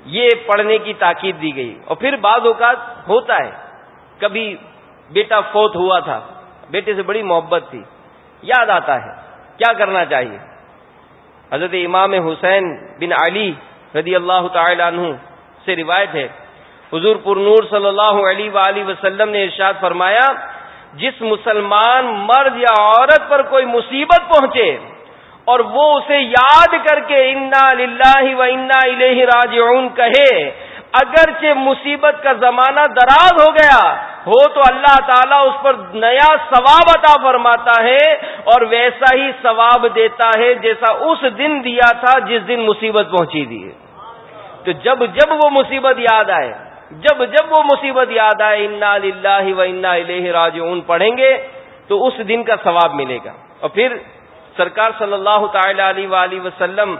یہ پڑھنے کی تاکید دی گئی۔ اور پھر بعض اوقات ہوتا ہے، کبھی بیٹا فوت ہوا تھا، بیٹے سے بڑی محبت تھی۔ یاد آتا ہے، کیا کرنا چاہیے؟ حضرت امام حسین بن علی رضی اللہ تعالی عنہ سے روایت ہے۔ حضور پر نور صلی اللہ علیہ وآلہ وسلم نے ارشاد فرمایا جس مسلمان مرد یا عورت پر کوئی مصیبت پہنچے اور وہ اسے یاد کر کے انا للہ و انا الہ راجعون کہے، اگرچہ مصیبت کا زمانہ دراز ہو گیا، ہو تو اللہ تعالیٰ اس پر نیا ثواب عطا فرماتا ہے اور ویسا ہی ثواب دیتا ہے جیسا اس دن دیا تھا جس دن مصیبت پہنچی دی تو جب جب وہ مصیبت یاد آئے جب جب وہ مصیبت یاد آئے، انا للہ و انا الہ راجعون پڑھیں گے، تو اس دن کا ثواب ملے گا۔ اور پھر سرکار صلی اللہ تعالی علیہ وآلہ وسلم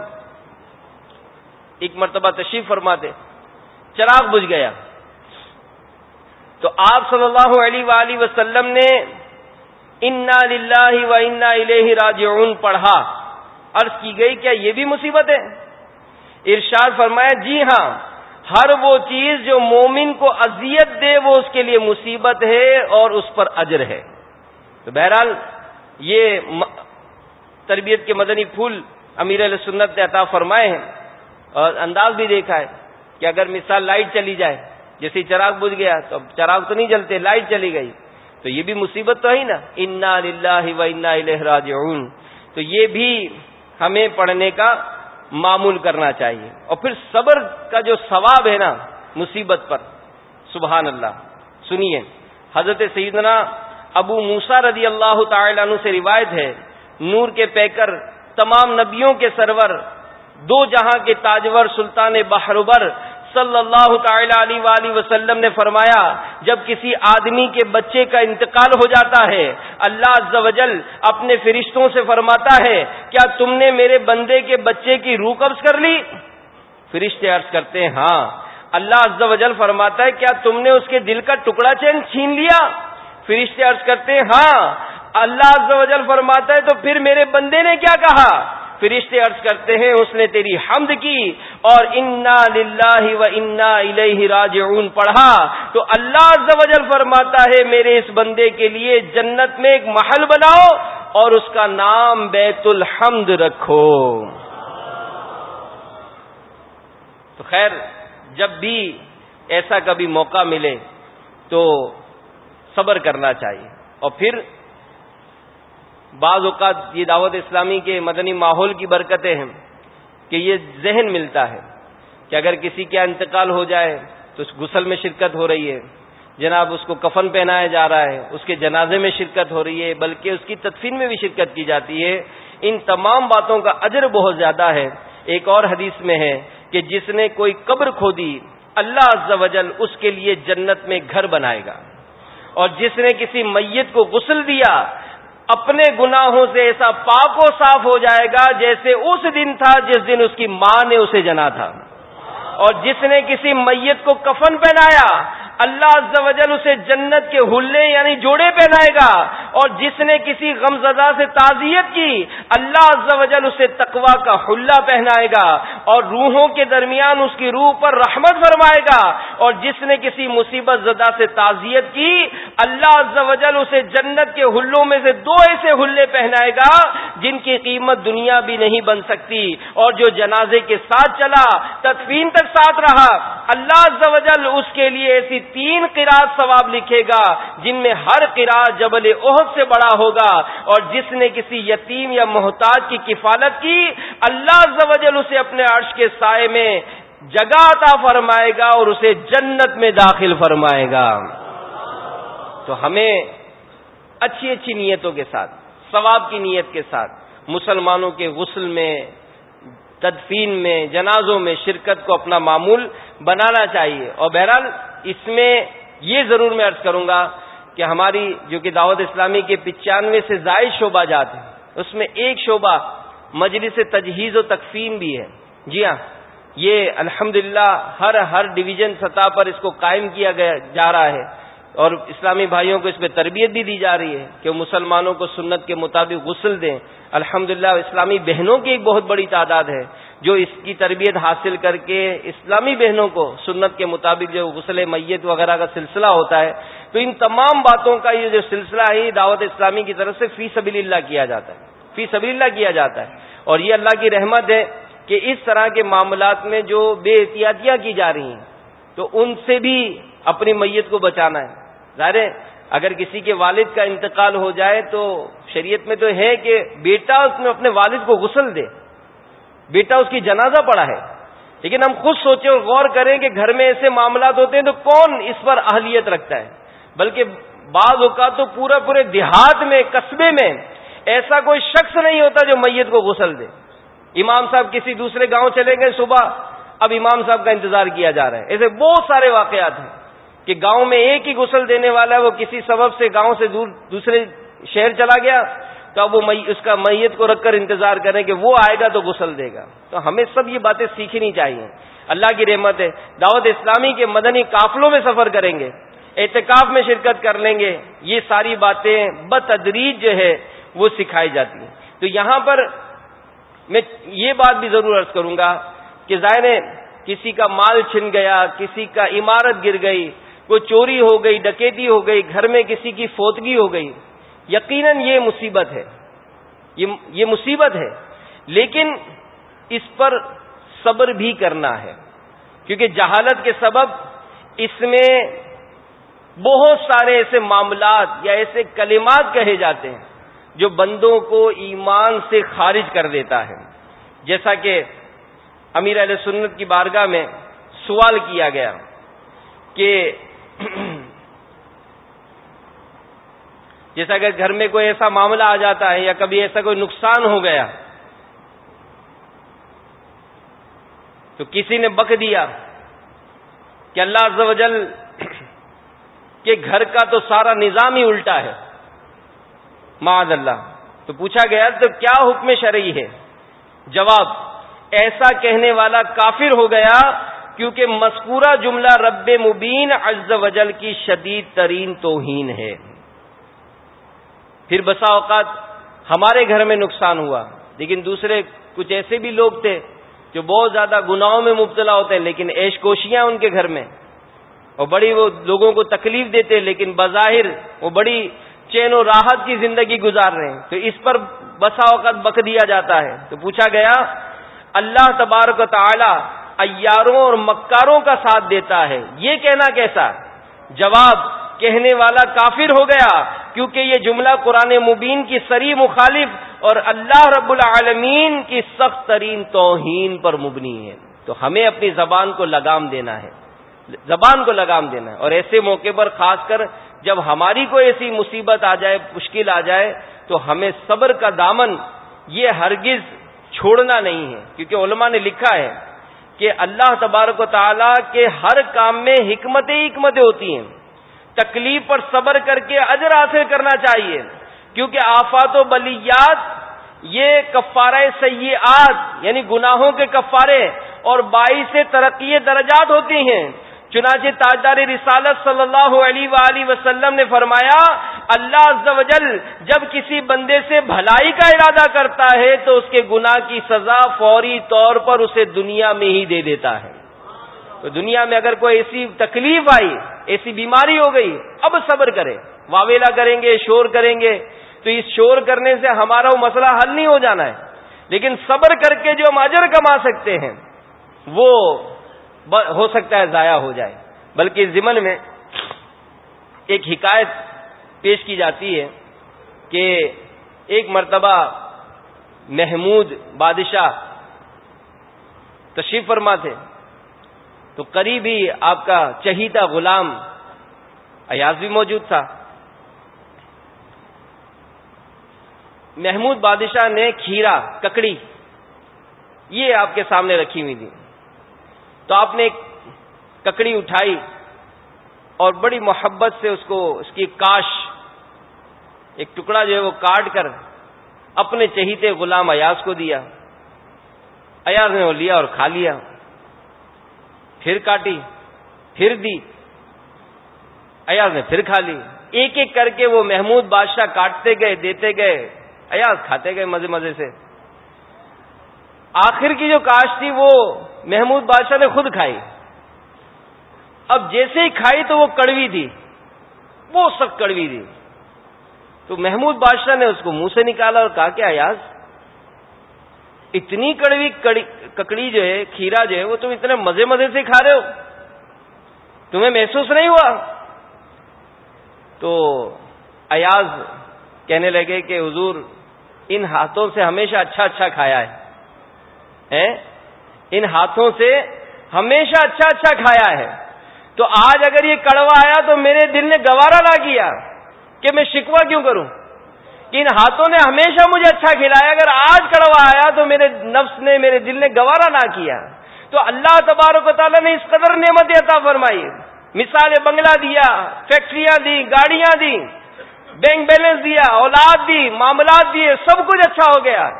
ایک مرتبہ تشریف فرماتے، چراغ بجھ گیا۔ تو آپ صلی اللہ علیہ وآلہ وسلم نے انا للہ و انا الہ راجعون پڑھا۔ عرض کی گئی، کیا یہ بھی مصیبت ہے؟ ارشاد فرمایا جی ہاں ہر وہ چیز جو مومن کو اذیت دے وہ اس کے لیے مصیبت ہے اور اس پر اجر ہے۔ تو بہرحال یہ تربیت کے مدنی پھول امیر علیہ سنت نے عطا فرمائے ہیں اور انداز بھی دیکھا ہے کہ اگر مثال لائٹ چلی جائے، جیسے چراغ بجھ گیا تو چراغ تو نہیں جلتے، لائٹ چلی گئی۔ تو یہ بھی مصیبت تو ہے نا۔ انا للہ و انا راجعون۔ تو یہ بھی ہمیں پڑھنے کا معمول کرنا چاہیے۔ اور پھر صبر کا جو ثواب ہے نا، مصیبت پر، سبحان اللہ۔ سنیے، حضرت سیدنا ابو موسا رضی اللہ تعالی عنہ سے روایت ہے، نور کے پیکر تمام نبیوں کے سرور، دو جہاں کے تاجور سلطان بحربر صلی اللہ تعالی علیہ وسلم نے فرمایا، جب کسی آدمی کے بچے کا انتقال ہو جاتا ہے، اللہ عز و جل اپنے فرشتوں سے فرماتا ہے، کیا تم نے میرے بندے کے بچے کی روح قبض کر لی؟ فرشتے عرض کرتے ہیں ہاں۔ اللہ عز و جل فرماتا ہے، کیا تم نے اس کے دل کا ٹکڑا چین چھین لیا؟ فرشتے عرض کرتے ہیں ہاں۔ اللہ عز و جل فرماتا ہے، تو پھر میرے بندے نے کیا کہا؟ فرشتے عرض کرتے ہیں، اس نے تیری حمد کی اور انا للہ و انا الیہ راجعون پڑھا۔ تو اللہ عز و جل فرماتا ہے، میرے اس بندے کے لیے جنت میں ایک محل بناؤ اور اس کا نام بیت الحمد رکھو۔ تو خیر، جب بھی ایسا کبھی موقع ملے تو صبر کرنا چاہیے۔ اور پھر بعض اوقات یہ دعوت اسلامی کے مدنی ماحول کی برکتیں ہیں کہ یہ ذہن ملتا ہے کہ اگر کسی کا انتقال ہو جائے تو اس غسل میں شرکت ہو رہی ہے، جناب اس کو کفن پہنایا جا رہا ہے، اس کے جنازے میں شرکت ہو رہی ہے، بلکہ اس کی تدفین میں بھی شرکت کی جاتی ہے۔ ان تمام باتوں کا اجر بہت زیادہ ہے۔ ایک اور حدیث میں ہے کہ جس نے کوئی قبر کھودی اللہ عز و جل اس کے لیے جنت میں گھر بنائے گا۔ اور جس نے کسی میت کو غسل دیا اپنے گناہوں سے ایسا پاک و صاف ہو جائے گا جیسے اس دن تھا جس دن اس کی ماں نے اسے جنا تھا۔ اور جس نے کسی میت کو کفن پہنایا اللہ عز و جل اسے جنت کے ہلے یعنی جوڑے پہنائے گا اور جس نے کسی غمزدہ سے تعزیت کی، اللہ عز و جل اسے تقوا کا حلہ پہنائے گا اور روحوں کے درمیان اس کی روح پر رحمت فرمائے گا اور جس نے کسی مصیبت زدہ سے تعزیت کی، اللہ عز و جل اسے جنت کے ہلوں میں سے دو ایسے ہلے پہنائے گا جن کی قیمت دنیا بھی نہیں بن سکتی اور جو جنازے کے ساتھ چلا، تدفین تک ساتھ رہا۔ اللہ عز و جل اس کے لیے ایسی تین قرآن ثواب لکھے گا، جن میں ہر قرآن جبل عہد سے بڑا ہوگا۔ اور جس نے کسی یتیم یا محتاج کی کفالت کی، اللہ زوجل اسے اپنے عرش کے سائے میں جگہ عطا فرمائے گا اور اسے جنت میں داخل فرمائے گا۔ تو ہمیں اچھی اچھی نیتوں کے ساتھ، ثواب کی نیت کے ساتھ، مسلمانوں کے غسل میں، تدفین میں، جنازوں میں شرکت کو اپنا معمول بنانا چاہیے۔ اور بہرحال اس میں یہ ضرور میں ارض کروں گا کہ ہماری جو کہ دعوت اسلامی کے پچانوے سے زائد شعبہ جات ہیں، اس میں ایک شعبہ مجلس تجہیز و تقفیم بھی ہے۔ جی ہاں یہ الحمد ہر ہر ڈویژن سطح پر اس کو قائم کیا گیا جا رہا ہے اور اسلامی بھائیوں کو اس پہ تربیت بھی دی جا رہی ہے کہ وہ مسلمانوں کو سنت کے مطابق غسل دیں۔ الحمد اسلامی بہنوں کی ایک بہت بڑی تعداد ہے۔ جو اس کی تربیت حاصل کر کے اسلامی بہنوں کو سنت کے مطابق جو غسل میت وغیرہ کا سلسلہ ہوتا ہے، تو ان تمام باتوں کا یہ جو سلسلہ ہے دعوت اسلامی کی طرف سے فی سبیل اللہ کیا جاتا ہے۔ فی سبیل اللہ کیا جاتا ہے۔ اور یہ اللہ کی رحمت ہے کہ اس طرح کے معاملات میں جو بے احتیاطیاں کی جا رہی ہیں، تو ان سے بھی اپنی میت کو بچانا ہے۔ ظاہر ہے، اگر کسی کے والد کا انتقال ہو جائے تو شریعت میں تو ہے کہ بیٹا اس میں اپنے والد کو غسل دے۔ بیٹا اس کی جنازہ پڑا ہے۔ لیکن ہم خود سوچیں اور غور کریں کہ گھر میں ایسے معاملات ہوتے ہیں تو کون اس پر اہلیت رکھتا ہے؟ بلکہ بعض اوقات تو پورا پورے دیہات میں، قصبے میں ایسا کوئی شخص نہیں ہوتا جو میت کو غسل دے۔ امام صاحب کسی دوسرے گاؤں چلے گئے صبح، اب امام صاحب کا انتظار کیا جا رہا ہے۔ ایسے بہت سارے واقعات ہیں کہ گاؤں میں ایک ہی غسل دینے والا ہے وہ کسی سبب سے گاؤں سے دور، دوسرے شہر چلا گیا۔ تو اب وہ اس کا میت کو رکھ کر انتظار کریں کہ وہ آئے گا تو غسل دے گا۔ تو ہمیں سب یہ باتیں سیکھنی چاہیے۔ اللہ کی رحمت ہے۔ دعوت اسلامی کے مدنی قافلوں میں سفر کریں گے۔ احتکاف میں شرکت کر لیں گے۔ یہ ساری باتیں بتدریج جو ہے وہ سکھائی جاتی ہیں۔ تو یہاں پر میں یہ بات بھی ضرور عرض کروں گا کہ ظاہر کسی کا مال چھن گیا، کسی کا عمارت گر گئی، کوئی چوری ہو گئی، ڈکیتی ہو گئی، گھر میں کسی کی فوتگی ہو گئی یقیناً یہ مصیبت ہے۔ یہ مصیبت ہے۔ لیکن اس پر صبر بھی کرنا ہے۔ کیونکہ جہالت کے سبب اس میں بہت سارے ایسے معاملات یا ایسے کلمات کہے جاتے ہیں جو بندوں کو ایمان سے خارج کر دیتا ہے۔ جیسا کہ امیر علیہ سنت کی بارگاہ میں سوال کیا گیا کہ جیسا کہ گھر میں کوئی ایسا معاملہ آ جاتا ہے یا کبھی ایسا کوئی نقصان ہو گیا تو کسی نے بک دیا کہ اللہ عز و جل کہ گھر کا تو سارا نظام ہی الٹا ہے۔ معذ اللہ۔ تو پوچھا گیا تو کیا حکم شرعی ہے؟ جواب ایسا کہنے والا کافر ہو گیا کیونکہ مذکورہ جملہ رب مبین عز وجل کی شدید ترین توہین ہے۔ پھر بسا اوقات ہمارے گھر میں نقصان ہوا۔ لیکن دوسرے کچھ ایسے بھی لوگ تھے جو بہت زیادہ گناہوں میں مبتلا ہوتے ہیں لیکن ایش کوشیاں ان کے گھر میں۔ اور بڑی وہ لوگوں کو تکلیف دیتے، لیکن بظاہر وہ بڑی چین و راحت کی زندگی گزار رہے ہیں۔ تو اس پر بسا اوقات بک دیا جاتا ہے۔ تو پوچھا گیا، اللہ تبارک و تعالی ایاروں اور مکاروں کا ساتھ دیتا ہے۔ یہ کہنا کیسا؟ جواب، کہنے والا کافر ہو گیا۔ کیونکہ یہ جملہ قرآن مبین کی سری مخالف اور اللہ رب العالمین کی سخت ترین توہین پر مبنی ہے۔ تو ہمیں اپنی زبان کو لگام دینا ہے۔ زبان کو لگام دینا ہے۔ اور ایسے موقع پر خاص کر جب ہماری کوئی ایسی مصیبت آ جائے، مشکل آ جائے، تو ہمیں صبر کا دامن یہ ہرگز چھوڑنا نہیں ہے۔ کیونکہ علماء نے لکھا ہے کہ اللہ تبارک و تعالی کے ہر کام میں حکمتیں حکمتیں ہوتی ہیں۔ تکلیف پر صبر کر کے اجر حاصل کرنا چاہیے۔ کیونکہ آفات و بلیات یہ کفارہ سیاحت یعنی گناہوں کے کفارے اور باعث ترقی درجات ہوتی ہیں۔ چنانچہ تاجدار رسالت صلی اللہ علیہ وآلہ وسلم نے فرمایا، اللہ عز و جل جب کسی بندے سے بھلائی کا ارادہ کرتا ہے تو اس کے گناہ کی سزا فوری طور پر اسے دنیا میں ہی دے دیتا ہے۔ تو دنیا میں اگر کوئی ایسی تکلیف آئی، ایسی بیماری ہو گئی، اب صبر کرے واویلا کریں گے، شور کریں گے۔ تو اس شور کرنے سے ہمارا وہ مسئلہ حل نہیں ہو جانا ہے۔ لیکن صبر کر کے جو ہم اجر کما سکتے ہیں، وہ ہو سکتا ہے، ضائع ہو جائے۔ بلکہ ضمن میں ایک حکایت پیش کی جاتی ہے کہ ایک مرتبہ محمود بادشاہ تشریف فرما تھے۔ تو قریب ہی آپ کا چہیتا غلام ایاز بھی موجود تھا۔ محمود بادشاہ نے کھیرا، ککڑی، یہ آپ کے سامنے رکھی ہوئی تھی۔ تو آپ نے ایک ککڑی اٹھائی اور بڑی محبت سے اس کو، اس کی کاش، ایک ٹکڑا جو ہے وہ کاٹ کر اپنے چہیتے غلام ایاز کو دیا۔ ایاز نے وہ لیا اور کھا لیا۔ پھر کاٹی، پھر دی۔ ایاز نے پھر کھا لی۔ ایک ایک کر کے وہ محمود بادشاہ کاٹتے گئے، دیتے گئے۔ ایاز کھاتے گئے مزے مزے سے۔ آخر کی جو کاش تھی وہ محمود بادشاہ نے خود کھائی۔ اب جیسے ہی کھائی تو وہ کڑوی تھی وہ سخت کڑوی تھی تو محمود بادشاہ نے اس کو منہ سے نکالا اور کہا کیا یاز اتنی کڑوی ککڑی جو ہے، کھیرا جو ہے، وہ تم اتنے مزے مزے سے کھا رہے ہو۔ تمہیں محسوس نہیں ہوا؟ تو ایاز کہنے لگے کہ حضور، ان ہاتھوں سے ہمیشہ اچھا اچھا کھایا ہے۔ ان ہاتھوں سے ہمیشہ اچھا اچھا کھایا ہے۔ تو آج اگر یہ کڑوا آیا تو میرے دل نے گوارا نہ کیا کہ میں شکوا کیوں کروں؟ کہ ان ہاتھوں نے ہمیشہ مجھے اچھا کھلایا، اگر آج کڑوا آیا تو میرے نفس نے، میرے دل نے گوارا نہ کیا۔ تو اللہ تبارک و تعالیٰ نے اس قدر نعمت عطا فرمائی۔ مثال بنگلہ دیا، فیکٹریاں دی، گاڑیاں دی، بینک بیلنس دیا، اولاد دی، معاملات دیے، سب کچھ اچھا ہو گیا۔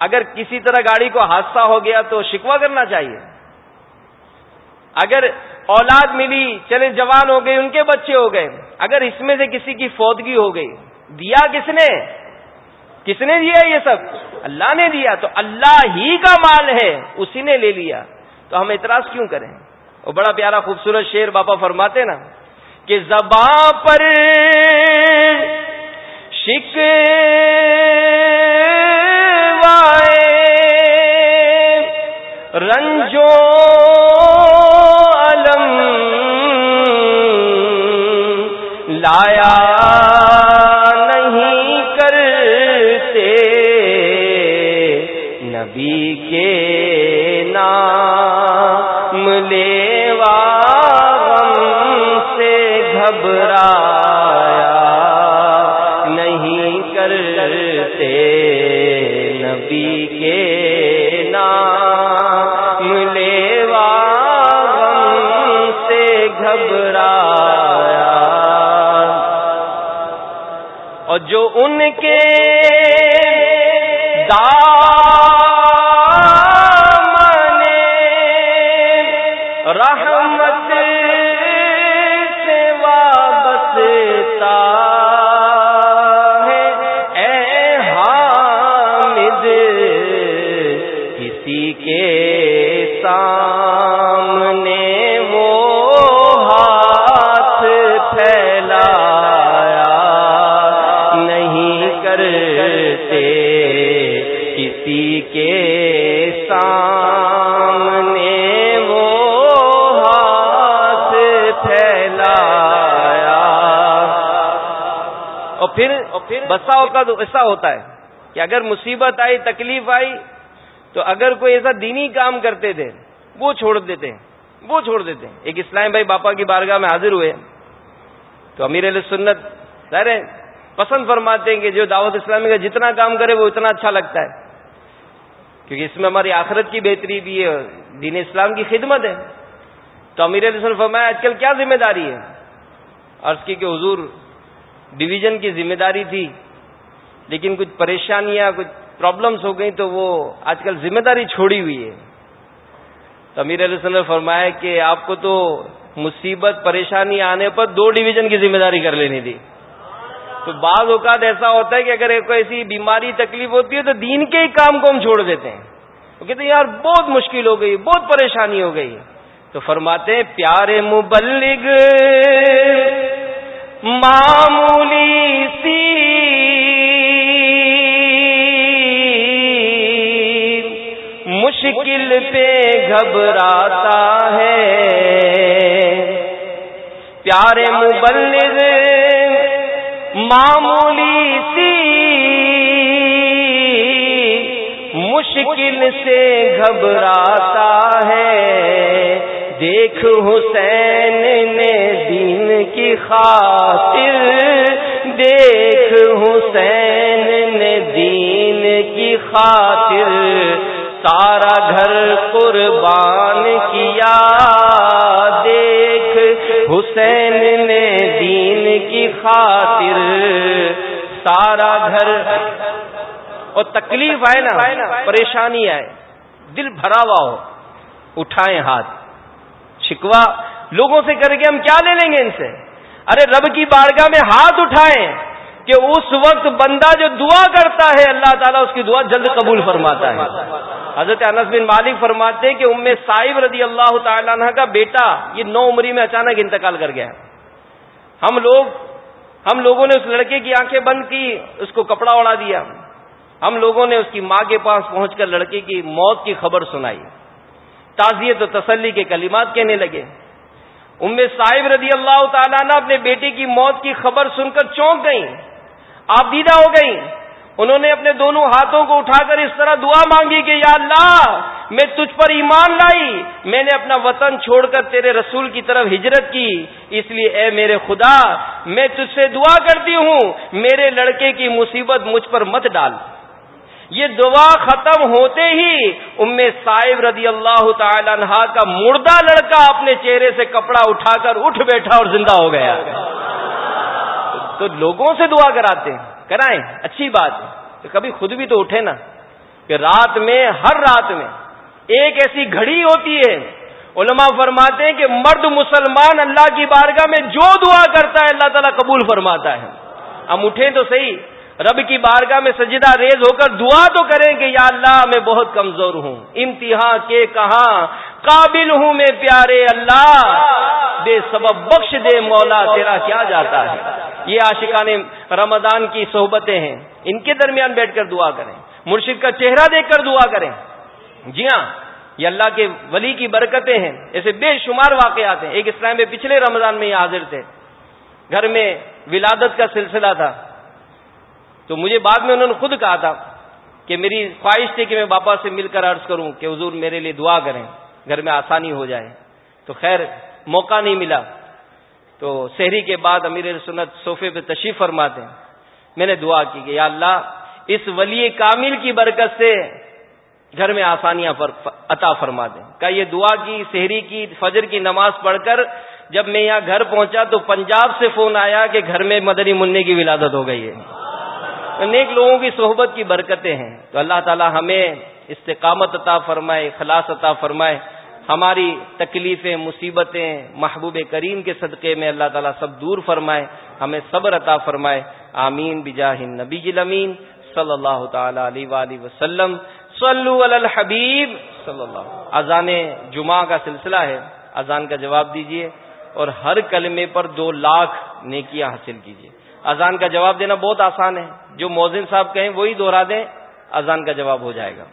اگر کسی طرح گاڑی کو حادثہ ہو گیا تو شکوا کرنا چاہیے۔ اگر اولاد ملی، چلے جوان ہو گئے، ان کے بچے ہو گئے۔ اگر اس میں سے کسی کی فوتگی ہو گئی دیا کس نے؟ کس نے دیا یہ سب؟ اللہ نے دیا۔ تو اللہ ہی کا مال ہے، اسی نے لے لیا۔ تو ہم اعتراض کیوں کریں؟ اور بڑا پیارا خوبصورت شیر باپا فرماتے نا کہ زباں پر شک جو ان کے بسا اوقات ایسا ہوتا ہے کہ اگر مصیبت آئی، تکلیف آئی، تو اگر کوئی ایسا دینی کام کرتے تھے، وہ چھوڑ دیتے ہیں، وہ چھوڑ دیتے ہیں۔ ایک اسلام بھائی باپا کی بارگاہ میں حاضر ہوئے۔ تو امیر علیہ سنت ظاہر پسند فرماتے ہیں کہ جو دعوت اسلامی کا جتنا کام کرے، وہ اتنا اچھا لگتا ہے۔ کیونکہ اس میں ہماری آخرت کی بہتری بھی ہے دین اسلام کی خدمت ہے۔ تو امیر علیہ سنت فرمایا، آج کل کیا ذمہ داری ہے؟ عرض کی کہ حضور ڈویژن کی ذمہ داری تھی، لیکن کچھ پریشانیاں، کچھ پرابلمس ہو گئی تو وہ آج کل ذمہ داری چھوڑی ہوئی ہے۔ تو امیر علیہ وسلم نے فرمایا کہ آپ کو تو مصیبت، پریشانی آنے پر دو ڈویژن کی ذمہ داری کر لینی تھی۔ تو بعض اوقات ایسا ہوتا ہے کہ اگر کوئی ایسی بیماری، تکلیف ہوتی ہے تو دین کے ہی کام کو ہم چھوڑ دیتے ہیں۔ وہ کہتے ہیں، یار، بہت مشکل ہو گئی، بہت پریشانی ہو گئی۔ تو فرماتے ہیں، پیارے مبلغ معمولی سی۔ مشکل پہ گھبراتا ہے۔ پیارے مبلغ معمولی سی۔ مشکل سے گھبراتا ہے۔ دیکھ حسین نے دین کی خاطر، دیکھ حسین نے دین کی خاطر، سارا گھر قربان کیا۔ دیکھ حسین نے دین کی خاطر، سارا گھر۔ اور تکلیف آئے نا، پریشانی آئے۔ دل بھرا ہوا ہو۔ اٹھائیں ہاتھ۔ شکوا لوگوں سے کر کے ہم کیا لے لیں گے ان سے؟ ارے رب کی بارگاہ میں ہاتھ اٹھائیں کہ اس وقت بندہ جو دعا کرتا ہے، اللہ تعالیٰ اس کی دعا جلد قبول فرماتا ہے۔ حضرت انس بن مالک فرماتے ہیں کہ ام صاحب رضی اللہ تعالیٰ عنہ کا بیٹا یہ نو عمری میں اچانک انتقال کر گیا۔ ہم لوگ، ہم لوگوں نے اس لڑکے کی آنکھیں بند کی، اس کو کپڑا اڑا دیا۔ ہم لوگوں نے اس کی ماں کے پاس پہنچ کر لڑکے کی موت کی خبر سنائی۔ تعزیت و تسلی کے کلمات کہنے لگے۔ ام صاحب رضی اللہ تعالیٰ نے اپنے بیٹے کی موت کی خبر سن کر چونک گئیں۔ آپ دیدہ ہو گئیں۔ انہوں نے اپنے دونوں ہاتھوں کو اٹھا کر اس طرح دعا مانگی کہ یا اللہ، میں تجھ پر ایمان لائی، میں نے اپنا وطن چھوڑ کر تیرے رسول کی طرف ہجرت کی، اس لیے اے میرے خدا، میں تجھ سے دعا کرتی ہوں، میرے لڑکے کی مصیبت مجھ پر مت ڈال۔ یہ دعا ختم ہوتے ہی ام صاحب رضی اللہ تعالی عنہ کا مردہ لڑکا اپنے چہرے سے کپڑا اٹھا کر اٹھ بیٹھا اور زندہ ہو گیا۔ تو لوگوں سے دعا کراتے ہیں، کرائیں، اچھی بات ہے۔ کبھی خود بھی تو اٹھے نا۔ کہ رات میں، ہر رات میں ایک ایسی گھڑی ہوتی ہے۔ علماء فرماتے ہیں کہ مرد مسلمان اللہ کی بارگاہ میں جو دعا کرتا ہے، اللہ تعالیٰ قبول فرماتا ہے۔ ہم اٹھیں تو صحیح۔ رب کی بارگاہ میں سجدہ ریز ہو کر دعا تو کریں کہ یا اللہ میں بہت کمزور ہوں۔ امتحان کے کہاں؟ قابل ہوں میں پیارے اللہ۔ بے سبب بخش دے مولا، تیرا کیا جاتا ہے؟ یہ عاشقان رمضان کی صحبتیں ہیں۔ ان کے درمیان بیٹھ کر دعا کریں۔ مرشد کا چہرہ دیکھ کر دعا کریں۔ جی ہاں یہ اللہ کے ولی کی برکتیں ہیں۔ ایسے بے شمار واقعات ہیں۔ ایک اسلام میں پچھلے رمضان میں یہ حاضر تھے۔ گھر میں ولادت کا سلسلہ تھا۔ تو مجھے بعد میں انہوں نے خود کہا تھا کہ میری خواہش تھی کہ میں باپا سے مل کر عرض کروں کہ حضور میرے لیے دعا کریں، گھر میں آسانی ہو جائے۔ تو خیر، موقع نہیں ملا۔ تو شہری کے بعد امیر سنت صوفے پہ تشریف فرماتے ہیں۔ میں نے دعا کی کہ یا اللہ، اس ولی کامل کی برکت سے گھر میں آسانیاں عطا فرما دیں۔ کا یہ دعا کی، شہری کی، فجر کی نماز پڑھ کر جب میں یہاں گھر پہنچا تو پنجاب سے فون آیا کہ گھر میں مدنی منع کی ولادت ہو گئی ہے۔ نیک لوگوں کی صحبت کی برکتیں ہیں۔ تو اللہ تعالی ہمیں استقامت عطا فرمائے خلاص عطا فرمائے۔ ہماری تکلیفیں، مصیبتیں، محبوب کریم کے صدقے میں اللہ تعالیٰ سب دور فرمائے، ہمیں صبر عطا فرمائے۔ آمین۔ بجاہ نبی امین صلی اللہ تعالی علیہ وآلہ وسلم۔ صلو علی الحبیب۔ صلی اللہ اذان جمعہ کا سلسلہ ہے۔ اذان کا جواب دیجیے اور ہر کلمے پر دو لاکھ نیکیاں حاصل کیجیے اذان کا جواب دینا بہت آسان ہے۔ جو موزن صاحب کہیں وہی دوہرا دیں اذان کا جواب ہو جائے گا۔